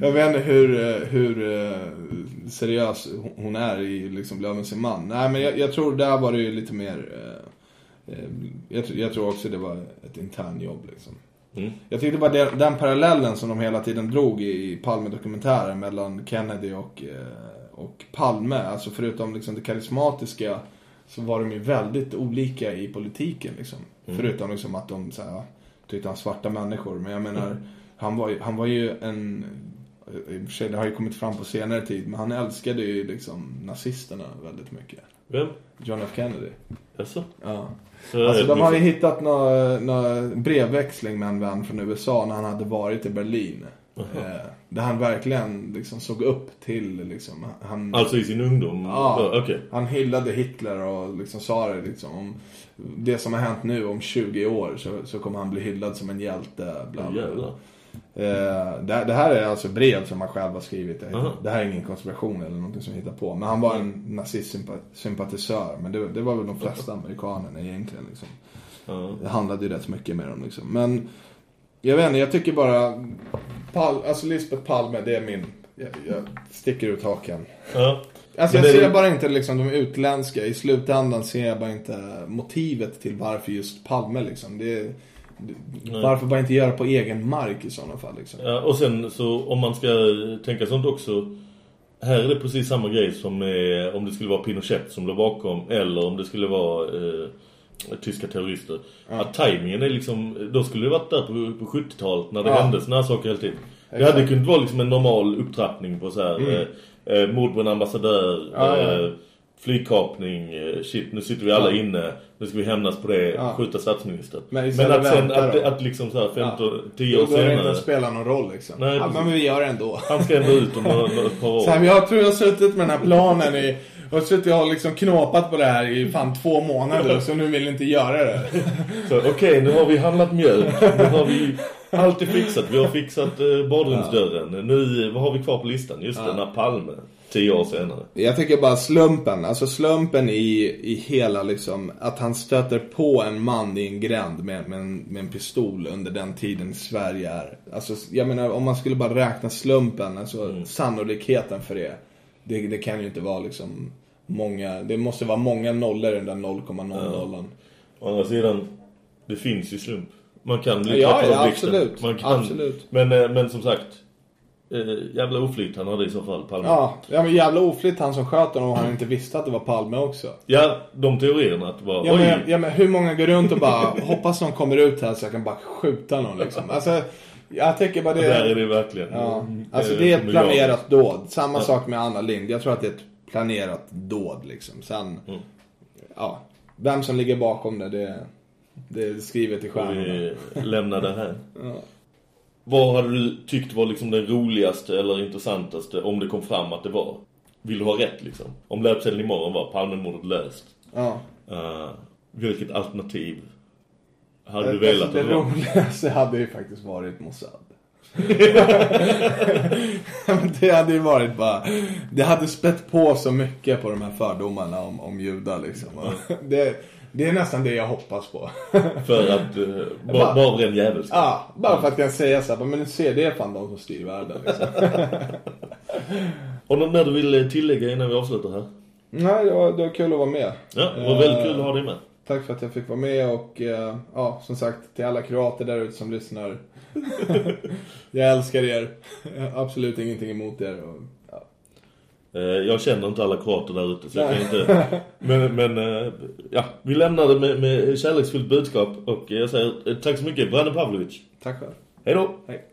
Speaker 5: jag vet inte hur, hur eh, seriös hon är i liksom bli av med sin man. Nej, men jag, jag tror där var det ju lite mer... Eh, eh, jag, jag tror också det var ett internjobb liksom.
Speaker 4: Mm.
Speaker 5: Jag tyckte bara det, den parallellen som de hela tiden drog i Palme-dokumentären mellan Kennedy och, eh, och Palme. Alltså förutom liksom det karismatiska så var de ju väldigt olika i politiken liksom.
Speaker 4: Mm.
Speaker 5: Förutom liksom att de så här, tyckte han svarta människor. Men jag menar, han, var, han var ju en... I och för sig, det har ju kommit fram på senare tid. Men han älskade ju liksom nazisterna väldigt mycket.
Speaker 4: Vem?
Speaker 5: John F Kennedy.
Speaker 4: Jaså?
Speaker 5: Ja.
Speaker 4: Så
Speaker 5: Alltså de har ju hittat någon nå brevväxling med en vän från USA när han hade varit i Berlin. Eh, där han verkligen liksom såg upp till liksom, han...
Speaker 4: Alltså i sin ungdom?
Speaker 5: Ja,
Speaker 4: Okej.
Speaker 5: han hyllade Hitler och liksom sa det liksom om det som har hänt nu om 20 år så, så kommer han bli hyllad som en hjälte. Bla, bla, bla. Eh, det, det här är alltså brev som han själv har skrivit. Det,
Speaker 4: Aha.
Speaker 5: det här är ingen konspiration eller någonting som hittar på. Men han var en nazistsympatisör. Men det, det var väl de flesta amerikanerna egentligen. Liksom. Det handlade ju rätt mycket med dem liksom. Men jag vet inte, jag tycker bara Pal, alltså Lisbeth Palme, det är min jag, jag sticker ut hakan.
Speaker 4: Ja.
Speaker 5: Alltså jag
Speaker 4: det-
Speaker 5: ser bara inte liksom de utländska. I slutändan ser jag bara inte motivet till varför just Palme liksom. Det, är- det,
Speaker 4: Nej.
Speaker 5: varför bara inte göra på egen mark i sådana fall liksom.
Speaker 4: Ja, och sen så om man ska tänka sånt också här är det precis samma grej som med, om det skulle vara Pinochet som låg bakom eller om det skulle vara eh, tyska terrorister.
Speaker 5: Ja.
Speaker 4: Att tajmingen är liksom, då skulle det varit där på, på 70-talet när det
Speaker 5: Ja.
Speaker 4: hände såna här saker hela tiden. Det hade kunnat vara liksom en normal upptrappning på så här
Speaker 5: Mm.
Speaker 4: eh, eh, mord på en ambassadör,
Speaker 5: Ja,
Speaker 4: eh, flygkapning, eh, shit nu sitter vi alla
Speaker 5: Ja.
Speaker 4: inne, nu ska vi hämnas på det,
Speaker 5: Ja.
Speaker 4: skjuta statsministern.
Speaker 5: Men
Speaker 4: Men, att sen, att,
Speaker 5: då.
Speaker 4: att liksom så här 15, 10
Speaker 5: Då
Speaker 4: år senare.
Speaker 5: inte spela någon roll liksom.
Speaker 4: Nej,
Speaker 5: ja, men vi gör det ändå.
Speaker 4: Han ska ändå ut om några, några par år.
Speaker 5: Så här, jag tror jag har suttit med den här planen i och suttit och liksom knåpat på det här i fan två månader så nu vill jag inte göra det.
Speaker 4: Så, Okej, nu har vi handlat mjölk. Nu har vi allt är fixat. Vi har fixat eh, badrumsdörren. Nu, vad har vi kvar på listan? Just
Speaker 5: Ja.
Speaker 4: den här Palme. Tio år senare.
Speaker 5: Jag tycker bara slumpen, alltså slumpen i, i hela liksom, att han stöter på en man i en gränd med, med, en, med en pistol under den tiden Sverige är. Alltså, jag menar om man skulle bara räkna slumpen, alltså sannolikheten för det. Det. Det kan ju inte vara liksom många, det måste vara många nollor i den där 0,00.
Speaker 4: Å andra sidan, det finns ju slump. Man kan bli
Speaker 5: Ja, ja,
Speaker 4: av
Speaker 5: absolut.
Speaker 4: Man kan,
Speaker 5: Absolut.
Speaker 4: Men, eh, men som sagt, eh, jävla oflyt han hade i så fall, Palme.
Speaker 5: Ja, ja men jävla oflytt han som sköt honom och han inte visste att det var Palme också.
Speaker 4: Ja, de teorierna att det var,
Speaker 5: Ja men, ja men hur många går runt och bara hoppas någon kommer ut här så jag kan bara skjuta någon liksom. Alltså, jag tycker bara det...
Speaker 4: Där är det verkligen.
Speaker 5: Ja,
Speaker 4: Mm,
Speaker 5: alltså
Speaker 4: eh,
Speaker 5: det är ett planerat dåd. Samma
Speaker 4: Ja.
Speaker 5: sak med Anna Lind. Jag tror att det är ett planerat dåd liksom. Sen,
Speaker 4: Mm.
Speaker 5: ja, vem som ligger bakom det, det, det är skrivet i stjärnorna.
Speaker 4: vi lämna det här.
Speaker 5: Ja.
Speaker 4: Vad hade du tyckt var liksom det roligaste eller intressantaste om det kom fram att det var? Vill du ha rätt liksom? Om löpsedeln imorgon var Palmemordet löst.
Speaker 5: Ja.
Speaker 4: Uh, vilket alternativ hade du
Speaker 5: Alltså,
Speaker 4: velat
Speaker 5: det
Speaker 4: det
Speaker 5: roligaste hade ju faktiskt varit Mossad. Det hade ju varit bara, det hade spett på så mycket på de här fördomarna om, om judar liksom. Det, det är nästan det jag hoppas på.
Speaker 4: För att, uh, bara,
Speaker 5: Bara-
Speaker 4: ren jävelskap.
Speaker 5: Ja, bara för att jag säga så här, men se det är fan de som styr världen liksom.
Speaker 4: Och något mer du vill tillägga innan vi avslutar här?
Speaker 5: Nej, det var, det var kul att vara med.
Speaker 4: Ja, det var väldigt kul att ha dig med.
Speaker 5: Tack för att jag fick vara med och eh, ja, som sagt till alla kroater där ute som lyssnar. jag älskar er. Jag absolut ingenting emot er. Och, ja.
Speaker 4: Eh, Jag känner inte alla kroater där ute så jag kan inte... Men, men eh, ja, vi lämnar det med, med kärleksfullt budskap och jag säger eh, tack så mycket, Brane Pavlovic.
Speaker 5: Tack själv.
Speaker 4: Hej då!
Speaker 5: Hej.